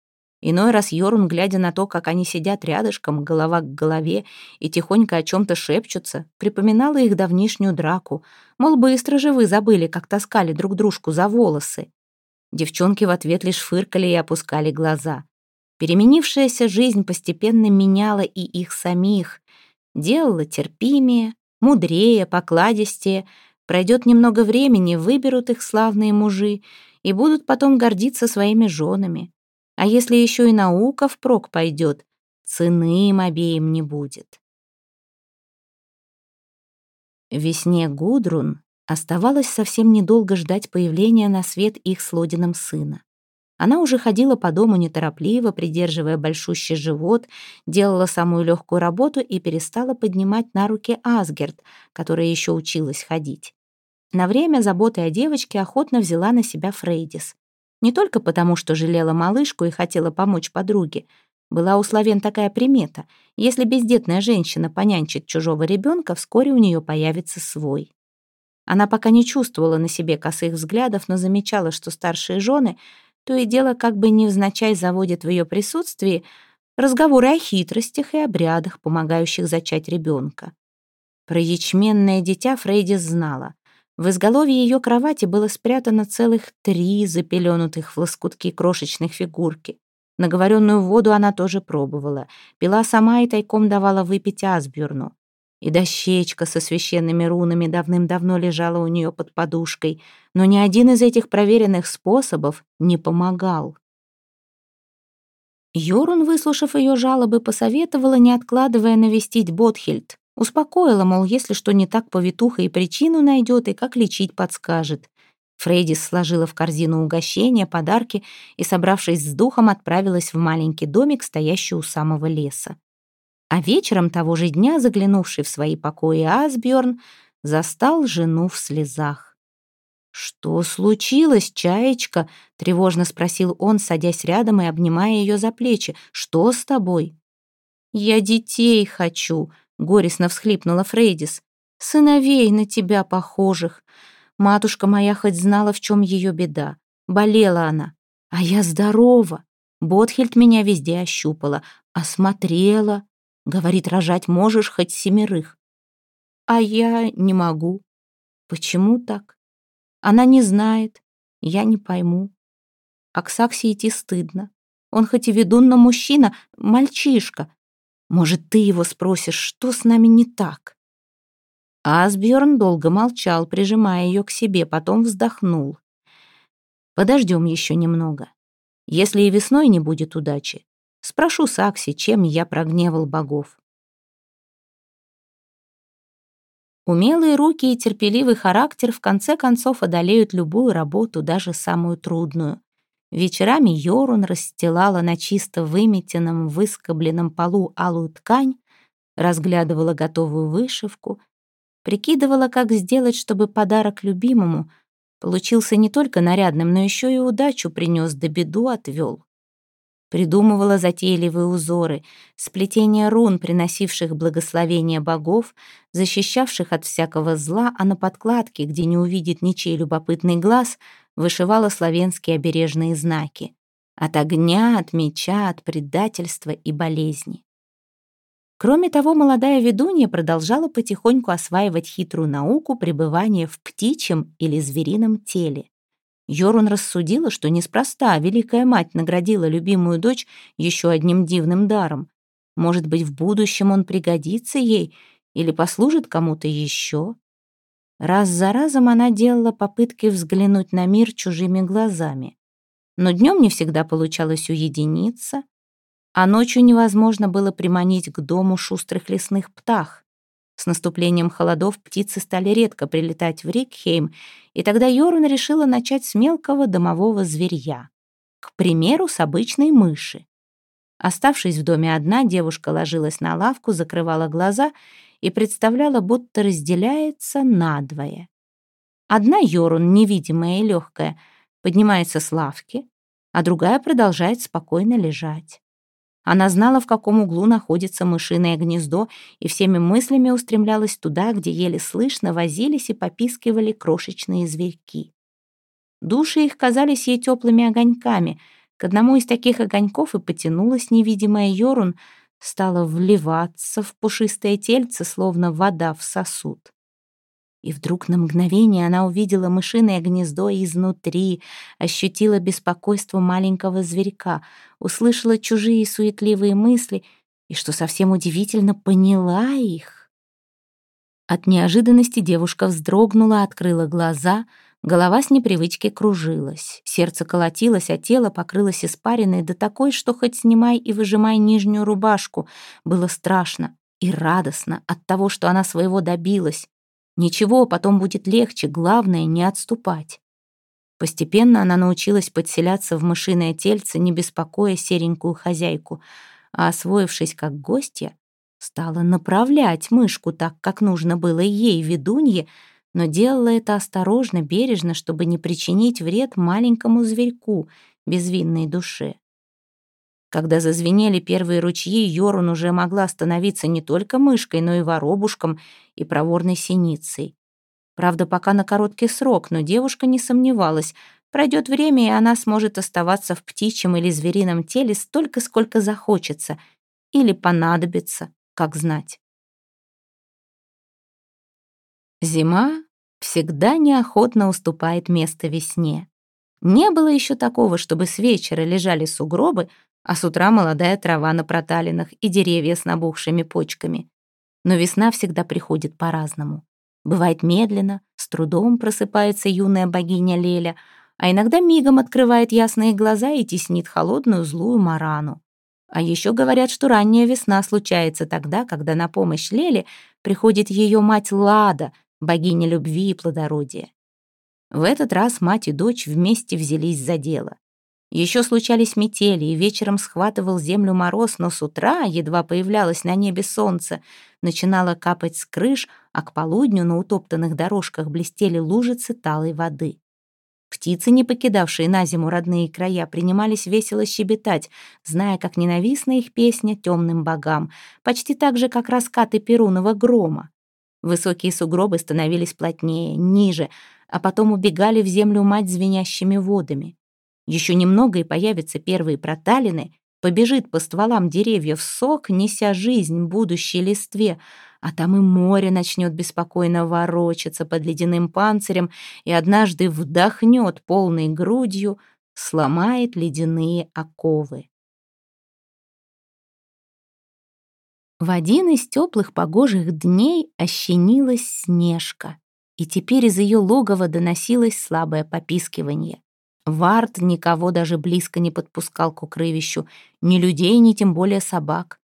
Иной раз Йорун, глядя на то, как они сидят рядышком, голова к голове, и тихонько о чем-то шепчутся, припоминала их давнишнюю драку, мол, быстро же вы забыли, как таскали друг дружку за волосы. Девчонки в ответ лишь фыркали и опускали глаза. Переменившаяся жизнь постепенно меняла и их самих, делала терпимее, мудрее, покладистее. Пройдет немного времени, выберут их славные мужи и будут потом гордиться своими женами. А если еще и наука впрок пойдет, цены им обеим не будет. Весне Гудрун оставалось совсем недолго ждать появления на свет их с сына. Она уже ходила по дому неторопливо, придерживая большущий живот, делала самую легкую работу и перестала поднимать на руки Асгерт, которая еще училась ходить. На время заботы о девочке охотно взяла на себя Фрейдис. Не только потому, что жалела малышку и хотела помочь подруге. Была у Славен такая примета. Если бездетная женщина понянчит чужого ребенка, вскоре у нее появится свой. Она пока не чувствовала на себе косых взглядов, но замечала, что старшие жены — то и дело как бы невзначай заводит в ее присутствии разговоры о хитростях и обрядах, помогающих зачать ребенка. Про ячменное дитя Фрейдис знала. В изголовье ее кровати было спрятано целых три запеленутых в лоскутки крошечных фигурки. Наговоренную воду она тоже пробовала. Пила сама и тайком давала выпить Асбюрну. И дощечка со священными рунами давным-давно лежала у нее под подушкой, но ни один из этих проверенных способов не помогал. Йорун, выслушав ее жалобы, посоветовала, не откладывая, навестить Ботхельд. Успокоила, мол, если что не так, повитуха и причину найдет, и как лечить подскажет. Фрейдис сложила в корзину угощения, подарки и, собравшись с духом, отправилась в маленький домик, стоящий у самого леса. А вечером того же дня, заглянувший в свои покои Асбjörn, застал жену в слезах. «Что случилось, чаечка?» — тревожно спросил он, садясь рядом и обнимая ее за плечи. «Что с тобой?» «Я детей хочу», — горестно всхлипнула Фрейдис. «Сыновей на тебя похожих. Матушка моя хоть знала, в чем ее беда. Болела она. А я здорова. Ботхельд меня везде ощупала, осмотрела. Говорит, рожать можешь хоть семерых. А я не могу. Почему так? Она не знает, я не пойму. А к Саксе идти стыдно. Он хоть и ведун, но мужчина, мальчишка. Может, ты его спросишь, что с нами не так? Асбjörn долго молчал, прижимая ее к себе, потом вздохнул. Подождем еще немного. Если и весной не будет удачи, Спрошу Сакси, чем я прогневал богов. Умелые руки и терпеливый характер в конце концов одолеют любую работу, даже самую трудную. Вечерами Йорун расстилала на чисто выметенном, выскобленном полу алую ткань, разглядывала готовую вышивку, прикидывала, как сделать, чтобы подарок любимому получился не только нарядным, но еще и удачу принес, да беду отвел придумывала затейливые узоры, сплетение рун, приносивших благословение богов, защищавших от всякого зла, а на подкладке, где не увидит ничей любопытный глаз, вышивала славянские обережные знаки. От огня, от меча, от предательства и болезни. Кроме того, молодая ведунья продолжала потихоньку осваивать хитрую науку пребывания в птичьем или зверином теле. Йорун рассудила, что неспроста Великая Мать наградила любимую дочь еще одним дивным даром. Может быть, в будущем он пригодится ей или послужит кому-то еще. Раз за разом она делала попытки взглянуть на мир чужими глазами. Но днем не всегда получалось уединиться, а ночью невозможно было приманить к дому шустрых лесных птах. С наступлением холодов птицы стали редко прилетать в Рикхейм, и тогда Йорун решила начать с мелкого домового зверья. К примеру, с обычной мыши. Оставшись в доме одна, девушка ложилась на лавку, закрывала глаза и представляла, будто разделяется надвое. Одна Йорун, невидимая и легкая, поднимается с лавки, а другая продолжает спокойно лежать. Она знала, в каком углу находится мышиное гнездо, и всеми мыслями устремлялась туда, где еле слышно возились и попискивали крошечные зверьки. Души их казались ей теплыми огоньками. К одному из таких огоньков и потянулась невидимая Йорун, стала вливаться в пушистое тельце, словно вода в сосуд. И вдруг на мгновение она увидела мышиное гнездо изнутри, ощутила беспокойство маленького зверька, услышала чужие суетливые мысли и, что совсем удивительно, поняла их. От неожиданности девушка вздрогнула, открыла глаза, голова с непривычки кружилась, сердце колотилось, а тело покрылось испариной до такой, что хоть снимай и выжимай нижнюю рубашку, было страшно и радостно от того, что она своего добилась, Ничего, потом будет легче, главное не отступать. Постепенно она научилась подселяться в мышиное тельце, не беспокоя серенькую хозяйку, а, освоившись как гостья, стала направлять мышку так, как нужно было ей, ведунье, но делала это осторожно, бережно, чтобы не причинить вред маленькому зверьку, безвинной душе. Когда зазвенели первые ручьи, Йорун уже могла становиться не только мышкой, но и воробушком и проворной синицей. Правда, пока на короткий срок, но девушка не сомневалась. Пройдет время, и она сможет оставаться в птичьем или зверином теле столько, сколько захочется. Или понадобится, как знать. Зима всегда неохотно уступает место весне. Не было еще такого, чтобы с вечера лежали сугробы, а с утра молодая трава на проталинах и деревья с набухшими почками. Но весна всегда приходит по-разному. Бывает медленно, с трудом просыпается юная богиня Леля, а иногда мигом открывает ясные глаза и теснит холодную злую марану. А еще говорят, что ранняя весна случается тогда, когда на помощь Леле приходит ее мать Лада, богиня любви и плодородия. В этот раз мать и дочь вместе взялись за дело. Еще случались метели, и вечером схватывал землю мороз, но с утра, едва появлялось на небе солнце, начинало капать с крыш, а к полудню на утоптанных дорожках блестели лужицы талой воды. Птицы, не покидавшие на зиму родные края, принимались весело щебетать, зная, как ненавистна их песня темным богам, почти так же, как раскаты перуного грома. Высокие сугробы становились плотнее, ниже, а потом убегали в землю мать звенящими водами. Еще немного и появятся первые проталины, побежит по стволам деревьев сок, неся жизнь будущей листве, а там и море начнет беспокойно ворочаться под ледяным панцирем и однажды вдохнет полной грудью, сломает ледяные оковы. В один из теплых погожих дней ощенилась Снежка, и теперь из ее логова доносилось слабое попискивание. Вард никого даже близко не подпускал к укрывищу, ни людей, ни тем более собак.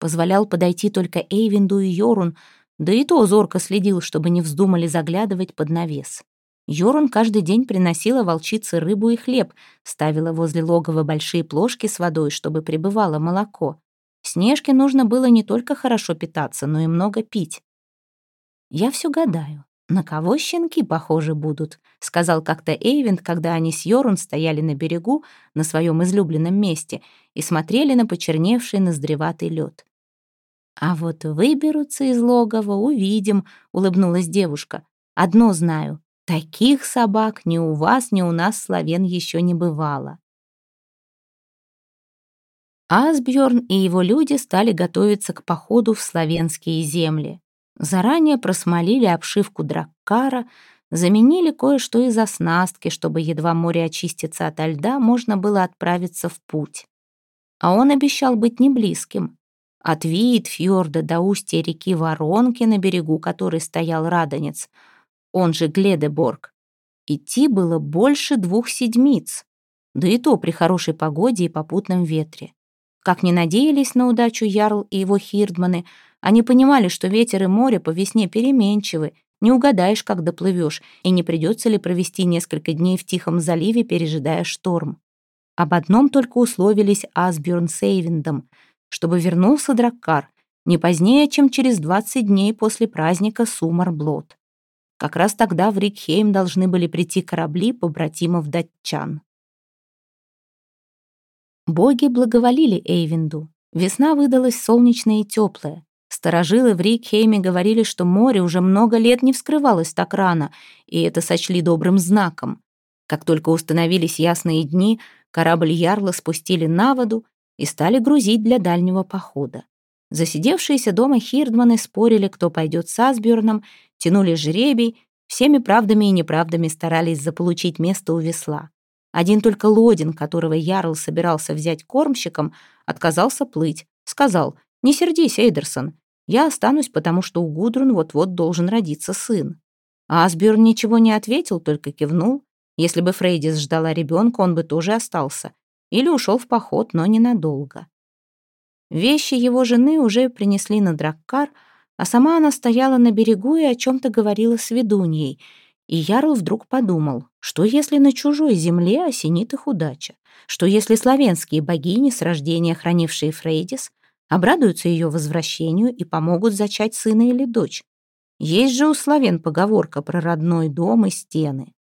Позволял подойти только Эйвинду и Йорун, да и то зорко следил, чтобы не вздумали заглядывать под навес. Йорун каждый день приносила волчице рыбу и хлеб, ставила возле логова большие плошки с водой, чтобы прибывало молоко. Снежке нужно было не только хорошо питаться, но и много пить. Я все гадаю, «На кого щенки похожи будут?» — сказал как-то Эйвинд, когда они с Йорун стояли на берегу, на своем излюбленном месте, и смотрели на почерневший ноздреватый лед. «А вот выберутся из логова, увидим», — улыбнулась девушка. «Одно знаю, таких собак ни у вас, ни у нас, славян, еще не бывало». Асбjörn и его люди стали готовиться к походу в славянские земли. Заранее просмолили обшивку драккара, заменили кое-что из оснастки, чтобы едва море очистится ото льда, можно было отправиться в путь. А он обещал быть не близким. От Виитфьорда до устья реки Воронки, на берегу которой стоял Радонец, он же Гледеборг, идти было больше двух седмиц, да и то при хорошей погоде и попутном ветре. Как ни надеялись на удачу Ярл и его хирдманы, они понимали, что ветер и море по весне переменчивы, не угадаешь, как доплывешь, и не придется ли провести несколько дней в Тихом заливе, пережидая шторм. Об одном только условились Асбjörn с Эйвиндом, чтобы вернулся Драккар не позднее, чем через 20 дней после праздника Сумарблот. Как раз тогда в Рикхейм должны были прийти корабли побратимов датчан. Боги благоволили Эйвинду. Весна выдалась солнечная и теплая. Старожилы в Рикхейме говорили, что море уже много лет не вскрывалось так рано, и это сочли добрым знаком. Как только установились ясные дни, корабль Ярла спустили на воду и стали грузить для дальнего похода. Засидевшиеся дома Хирдманы спорили, кто пойдет с Асбjörном, тянули жребий, всеми правдами и неправдами старались заполучить место у весла. Один только Лодин, которого Ярл собирался взять кормщиком, отказался плыть. Сказал, «Не сердись, Эйдерсон, я останусь, потому что у Гудрун вот-вот должен родиться сын». А Асбjörn ничего не ответил, только кивнул. Если бы Фрейдис ждала ребенка, он бы тоже остался. Или ушел в поход, но ненадолго. Вещи его жены уже принесли на Драккар, а сама она стояла на берегу и о чем-то говорила с ведуньей — И Ярл вдруг подумал, что если на чужой земле осенит их удача, что если славянские богини, с рождения хранившие Фрейдис, обрадуются ее возвращению и помогут зачать сына или дочь. Есть же у славян поговорка про родной дом и стены.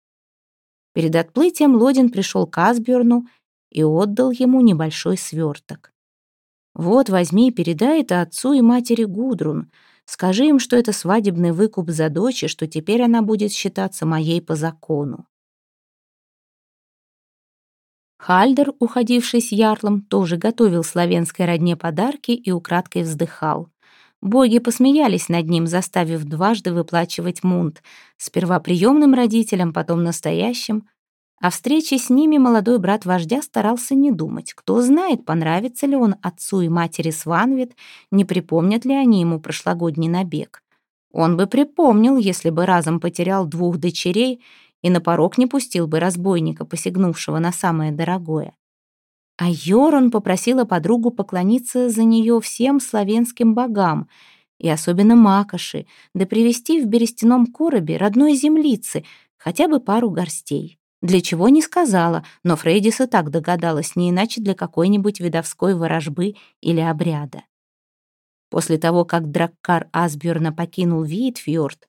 Перед отплытием Лодин пришел к Асберну и отдал ему небольшой сверток. «Вот, возьми и передай это отцу и матери Гудрун. Скажи им, что это свадебный выкуп за дочь, и что теперь она будет считаться моей по закону». Хальдер, уходивший с ярлом, тоже готовил славянской родне подарки и украдкой вздыхал. Боги посмеялись над ним, заставив дважды выплачивать мунт. Сперва приемным родителям, потом настоящим. О встрече с ними молодой брат вождя старался не думать. Кто знает, понравится ли он отцу и матери Сванвит, не припомнят ли они ему прошлогодний набег. Он бы припомнил, если бы разом потерял двух дочерей и на порог не пустил бы разбойника, посягнувшего на самое дорогое. А Йорон попросила подругу поклониться за нее всем славянским богам, и особенно Макоши, да привести в берестяном коробе родной землицы хотя бы пару горстей. Для чего не сказала, но Фрейдис и так догадалась, не иначе для какой-нибудь видовской ворожбы или обряда. После того, как Драккар Асбjörна покинул Витфьорд,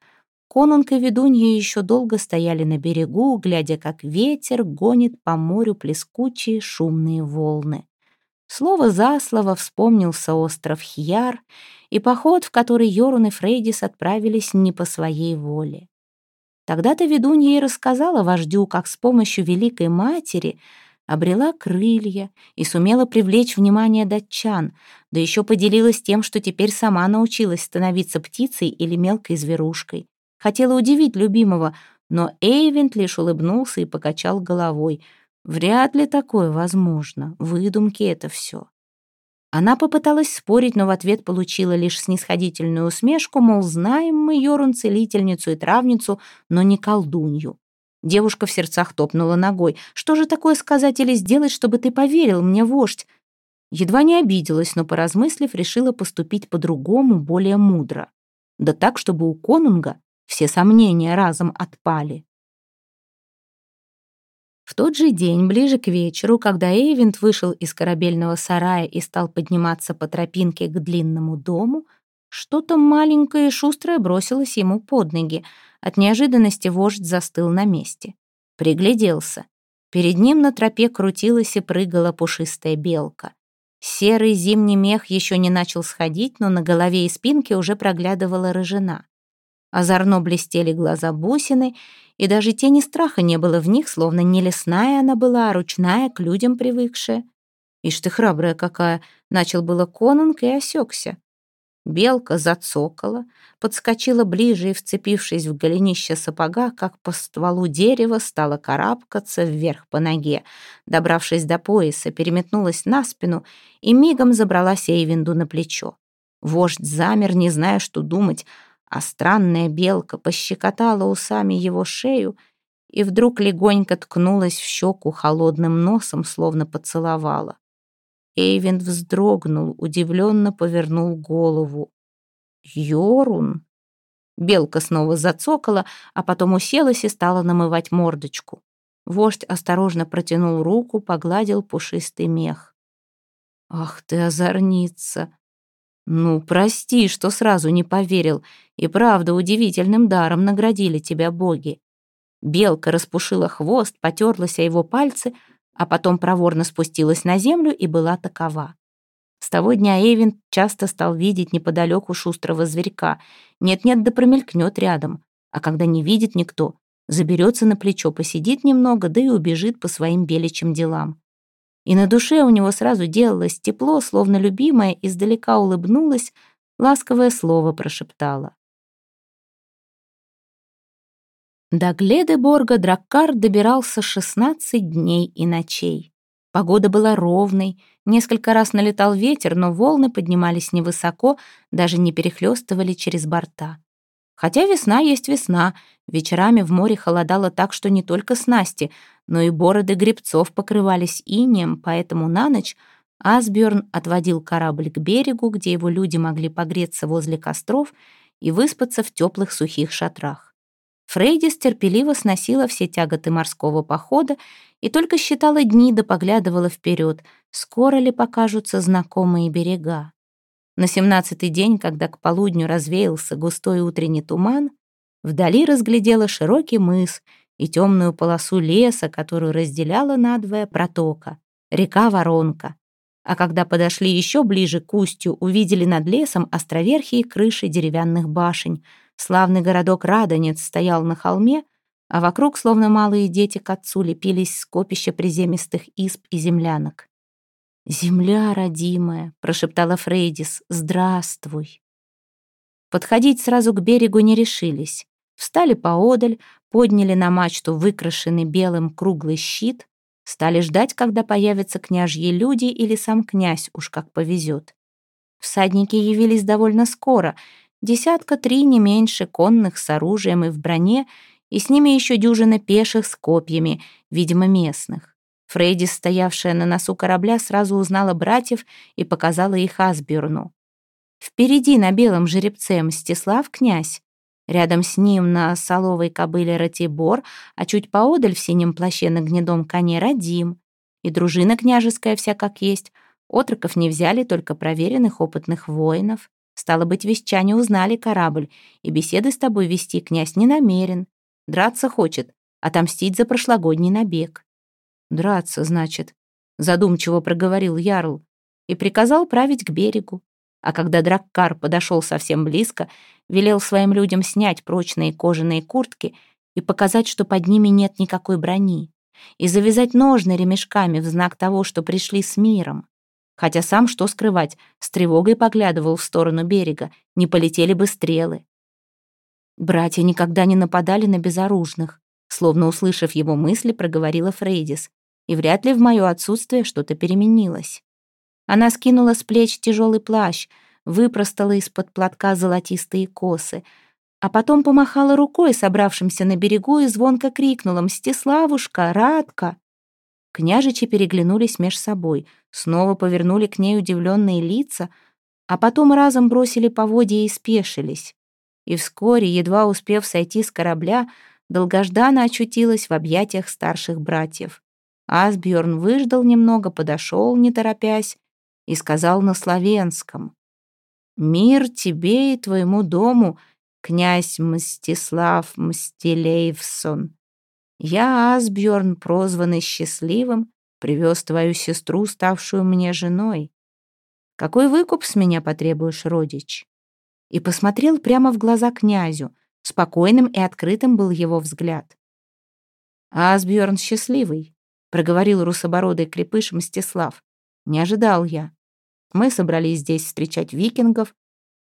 Конунг и ведунья еще долго стояли на берегу, глядя, как ветер гонит по морю плескучие шумные волны. Слово за слово вспомнился остров Хьяр и поход, в который Йорун и Фрейдис отправились не по своей воле. Тогда-то ведунья и рассказала вождю, как с помощью Великой Матери обрела крылья и сумела привлечь внимание датчан, да еще поделилась тем, что теперь сама научилась становиться птицей или мелкой зверушкой. Хотела удивить любимого, но Эйвент лишь улыбнулся и покачал головой. Вряд ли такое возможно. Выдумки это все. Она попыталась спорить, но в ответ получила лишь снисходительную усмешку, мол, знаем мы Йорун целительницу и травницу, но не колдунью. Девушка в сердцах топнула ногой. «Что же такое сказать или сделать, чтобы ты поверил мне, вождь?» Едва не обиделась, но, поразмыслив, решила поступить по-другому, более мудро. Да так, чтобы у конунга все сомнения разом отпали. Тот же день, ближе к вечеру, когда Эйвент вышел из корабельного сарая и стал подниматься по тропинке к длинному дому, что-то маленькое и шустрое бросилось ему под ноги. От неожиданности вождь застыл на месте. Пригляделся. Перед ним на тропе крутилась и прыгала пушистая белка. Серый зимний мех еще не начал сходить, но на голове и спинке уже проглядывала рыжина. Озорно блестели глаза бусины, и даже тени страха не было в них, словно не лесная она была, а ручная, к людям привыкшая. «Ишь ты храбрая какая!» — начал было конунг и осекся. Белка зацокала, подскочила ближе и, вцепившись в голенище сапога, как по стволу дерева, стала карабкаться вверх по ноге. Добравшись до пояса, переметнулась на спину и мигом забралась Эйвинду на плечо. Вождь замер, не зная, что думать — а странная белка пощекотала усами его шею и вдруг легонько ткнулась в щеку холодным носом, словно поцеловала. Эйвент вздрогнул, удивленно повернул голову. «Йорун?» Белка снова зацокала, а потом уселась и стала намывать мордочку. Вождь осторожно протянул руку, погладил пушистый мех. «Ах ты, озорница!» «Ну, прости, что сразу не поверил. И правда, удивительным даром наградили тебя боги». Белка распушила хвост, потерлась о его пальцы, а потом проворно спустилась на землю и была такова. С того дня Эйвин часто стал видеть неподалеку шустрого зверька. Нет-нет, да промелькнет рядом. А когда не видит никто, заберется на плечо, посидит немного, да и убежит по своим беличьим делам и на душе у него сразу делалось тепло, словно любимая издалека улыбнулась, ласковое слово прошептала. До Гледеборга Драккар добирался 16 дней и ночей. Погода была ровной, несколько раз налетал ветер, но волны поднимались невысоко, даже не перехлестывали через борта. Хотя весна есть весна, вечерами в море холодало так, что не только снасти, но и бороды гребцов покрывались инеем, поэтому на ночь Асбjörn отводил корабль к берегу, где его люди могли погреться возле костров и выспаться в теплых сухих шатрах. Фрейдис терпеливо сносила все тяготы морского похода и только считала дни да поглядывала вперед, скоро ли покажутся знакомые берега. На семнадцатый день, когда к полудню развеялся густой утренний туман, вдали разглядела широкий мыс и темную полосу леса, которую разделяла надвое протока, река Воронка. А когда подошли еще ближе к устью, увидели над лесом островерхие крыши деревянных башень. Славный городок Радонец стоял на холме, а вокруг, словно малые дети к отцу, лепились скопища приземистых изб и землянок. «Земля родимая», — прошептала Фрейдис, — «здравствуй». Подходить сразу к берегу не решились. Встали поодаль, подняли на мачту выкрашенный белым круглый щит, стали ждать, когда появятся княжьи люди или сам князь, уж как повезет. Всадники явились довольно скоро, десятка три не меньше конных с оружием и в броне, и с ними еще дюжина пеших с копьями, видимо, местных. Фрейди, стоявшая на носу корабля, сразу узнала братьев и показала их Асбюрну. Впереди на белом жеребце Мстислав князь. Рядом с ним на соловой кобыле Ратибор, а чуть поодаль в синем плаще на гнедом коне Радим. И дружина княжеская вся как есть. Отроков не взяли, только проверенных опытных воинов. Стало быть, вещане узнали корабль, и беседы с тобой вести князь не намерен. Драться хочет, отомстить за прошлогодний набег. «Драться, значит», — задумчиво проговорил Ярл и приказал править к берегу. А когда Драккар подошел совсем близко, велел своим людям снять прочные кожаные куртки и показать, что под ними нет никакой брони, и завязать ножны ремешками в знак того, что пришли с миром. Хотя сам, что скрывать, с тревогой поглядывал в сторону берега, не полетели бы стрелы. Братья никогда не нападали на безоружных, словно услышав его мысли, проговорила Фрейдис и вряд ли в мое отсутствие что-то переменилось. Она скинула с плеч тяжелый плащ, выпростала из-под платка золотистые косы, а потом помахала рукой собравшимся на берегу и звонко крикнула «Мстиславушка! Радка!». Княжичи переглянулись меж собой, снова повернули к ней удивленные лица, а потом разом бросили поводья и спешились. И вскоре, едва успев сойти с корабля, долгожданно очутилась в объятиях старших братьев. Асбjörn выждал немного, подошел, не торопясь, и сказал на славянском. «Мир тебе и твоему дому, князь Мстислав Мстилеевсон. Я, Асбjörn, прозванный счастливым, привез твою сестру, ставшую мне женой. Какой выкуп с меня потребуешь, родич?» И посмотрел прямо в глаза князю. Спокойным и открытым был его взгляд. Асбjörn счастливый, проговорил русобородый крепыш Мстислав. «Не ожидал я. Мы собрались здесь встречать викингов,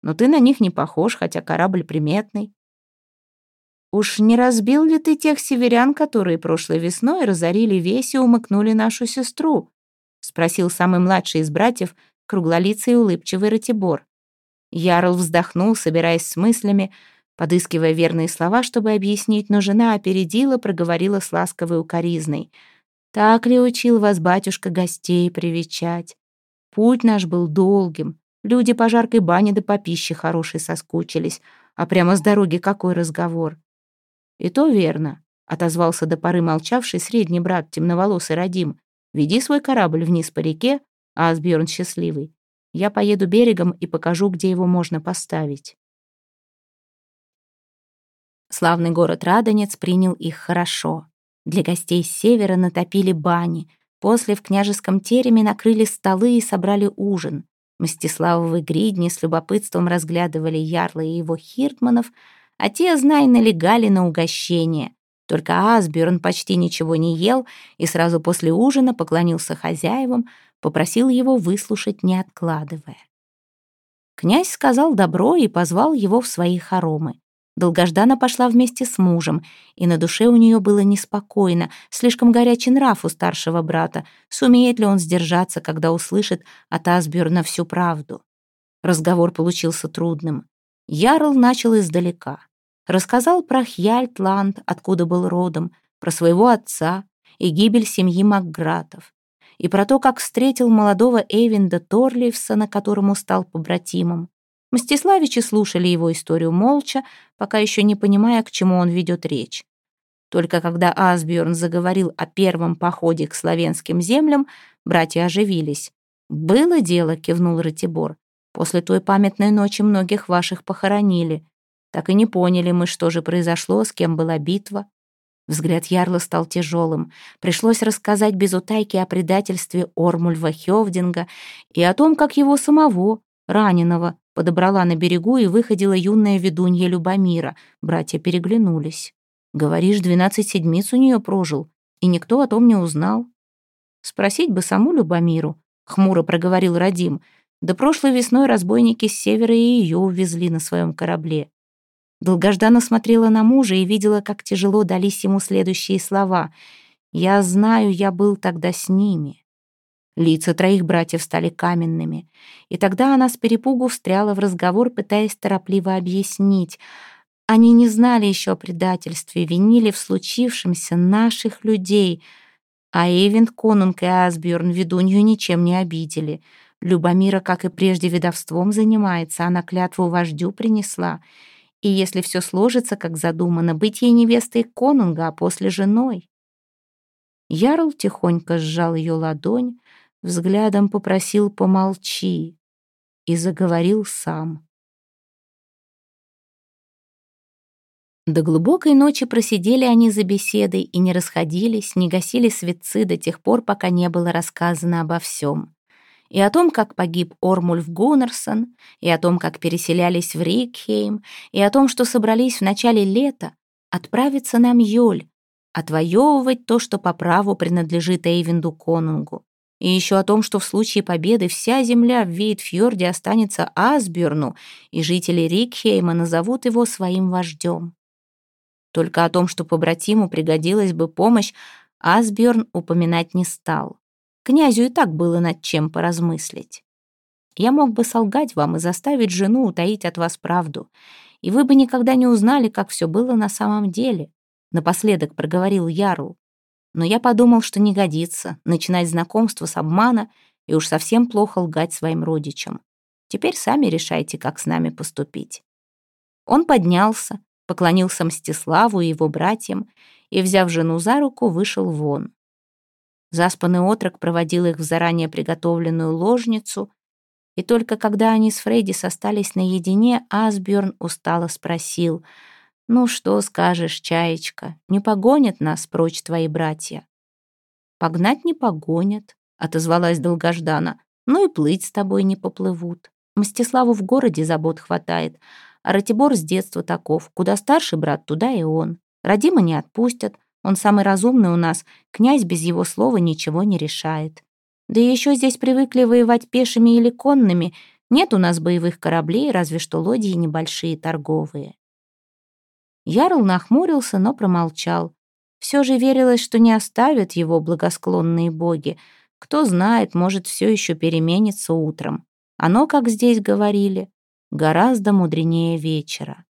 но ты на них не похож, хотя корабль приметный. Уж не разбил ли ты тех северян, которые прошлой весной разорили весь и умыкнули нашу сестру?» — спросил самый младший из братьев, круглолицый и улыбчивый Ратибор. Ярл вздохнул, собираясь с мыслями, подыскивая верные слова, чтобы объяснить, но жена опередила, проговорила с ласковой укоризной — так ли учил вас батюшка гостей привечать? Путь наш был долгим. Люди по жаркой бане да по пище хорошей соскучились. А прямо с дороги какой разговор? И то верно, отозвался до поры молчавший средний брат, темноволосый Радим. Веди свой корабль вниз по реке, а Асбjörn счастливый. Я поеду берегом и покажу, где его можно поставить. Славный город Радонец принял их хорошо. Для гостей с севера натопили бани. После в княжеском тереме накрыли столы и собрали ужин. Мстиславовы гридни с любопытством разглядывали Ярла и его хиртманов, а те, знай, налегали на угощение. Только Асбjörn почти ничего не ел и сразу после ужина поклонился хозяевам, попросил его выслушать, не откладывая. Князь сказал добро и позвал его в свои хоромы. Долгождана пошла вместе с мужем, и на душе у нее было неспокойно, слишком горячий нрав у старшего брата. Сумеет ли он сдержаться, когда услышит от Асбюрна всю правду? Разговор получился трудным. Ярл начал издалека. Рассказал про Хьяльтланд, откуда был родом, про своего отца и гибель семьи Макгратов, и про то, как встретил молодого Эйвинда Торливсона, которому стал побратимом. Мстиславичи слушали его историю молча, пока еще не понимая, к чему он ведет речь. Только когда Асбjörn заговорил о первом походе к славянским землям, братья оживились. «Было дело», — кивнул Ратибор. «После той памятной ночи многих ваших похоронили. Так и не поняли мы, что же произошло, с кем была битва». Взгляд Ярла стал тяжелым. Пришлось рассказать без утайки о предательстве Ормульва Хёвдинга и о том, как его самого, раненого, подобрала на берегу и выходила юная ведунья Любомира. Братья переглянулись. Говоришь, двенадцать седмиц у нее прожил, и никто о том не узнал. Спросить бы саму Любомиру, хмуро проговорил Радим. Да прошлой весной разбойники с севера и ее увезли на своем корабле. Долгожданно смотрела на мужа и видела, как тяжело дались ему следующие слова. «Я знаю, я был тогда с ними». Лица троих братьев стали каменными, и тогда она с перепугу встряла в разговор, пытаясь торопливо объяснить — они не знали еще о предательстве, винили в случившемся наших людей. А Эйвент, Конунг и Асбjörn ведунью ничем не обидели. Любомира, как и прежде, ведовством занимается, она клятву вождю принесла. И если все сложится, как задумано, быть ей невестой Конунга, а после женой. Ярл тихонько сжал ее ладонь, взглядом попросил «помолчи» и заговорил сам. До глубокой ночи просидели они за беседой и не расходились, не гасили светцы до тех пор, пока не было рассказано обо всем. И о том, как погиб Ормульф Гуннерсон, и о том, как переселялись в Рикхейм, и о том, что собрались в начале лета отправиться на Мьёль, отвоевывать то, что по праву принадлежит Эйвенду Конунгу. И еще о том, что в случае победы вся земля в Вейтфьорде останется Асбjörну, и жители Рикхейма назовут его своим вождем. Только о том, что побратиму пригодилась бы помощь, Асбjörn упоминать не стал. Князю и так было над чем поразмыслить. Я мог бы солгать вам и заставить жену утаить от вас правду, и вы бы никогда не узнали, как все было на самом деле. Напоследок проговорил Ярл. Но я подумал, что не годится начинать знакомство с обмана и уж совсем плохо лгать своим родичам. Теперь сами решайте, как с нами поступить. Он поднялся, поклонился Мстиславу и его братьям и, взяв жену за руку, вышел вон. Заспанный отрок проводил их в заранее приготовленную ложницу, и только когда они с Фрейдис остались наедине, Асбjörn устало спросил, «Ну что скажешь, чаечка, не погонят нас прочь твои братья?» «Погнать не погонят», — отозвалась долгождана, «ну и плыть с тобой не поплывут. Мстиславу в городе забот хватает, а Ратибор с детства таков. Куда старший брат, туда и он. Родима не отпустят. Он самый разумный у нас. Князь без его слова ничего не решает. Да еще здесь привыкли воевать пешими или конными. Нет у нас боевых кораблей, разве что лодии небольшие торговые. Ярл нахмурился, но промолчал. Все же верилось, что не оставят его благосклонные боги. Кто знает, может, все еще переменится утром. Оно, как здесь говорили, гораздо мудренее вечера.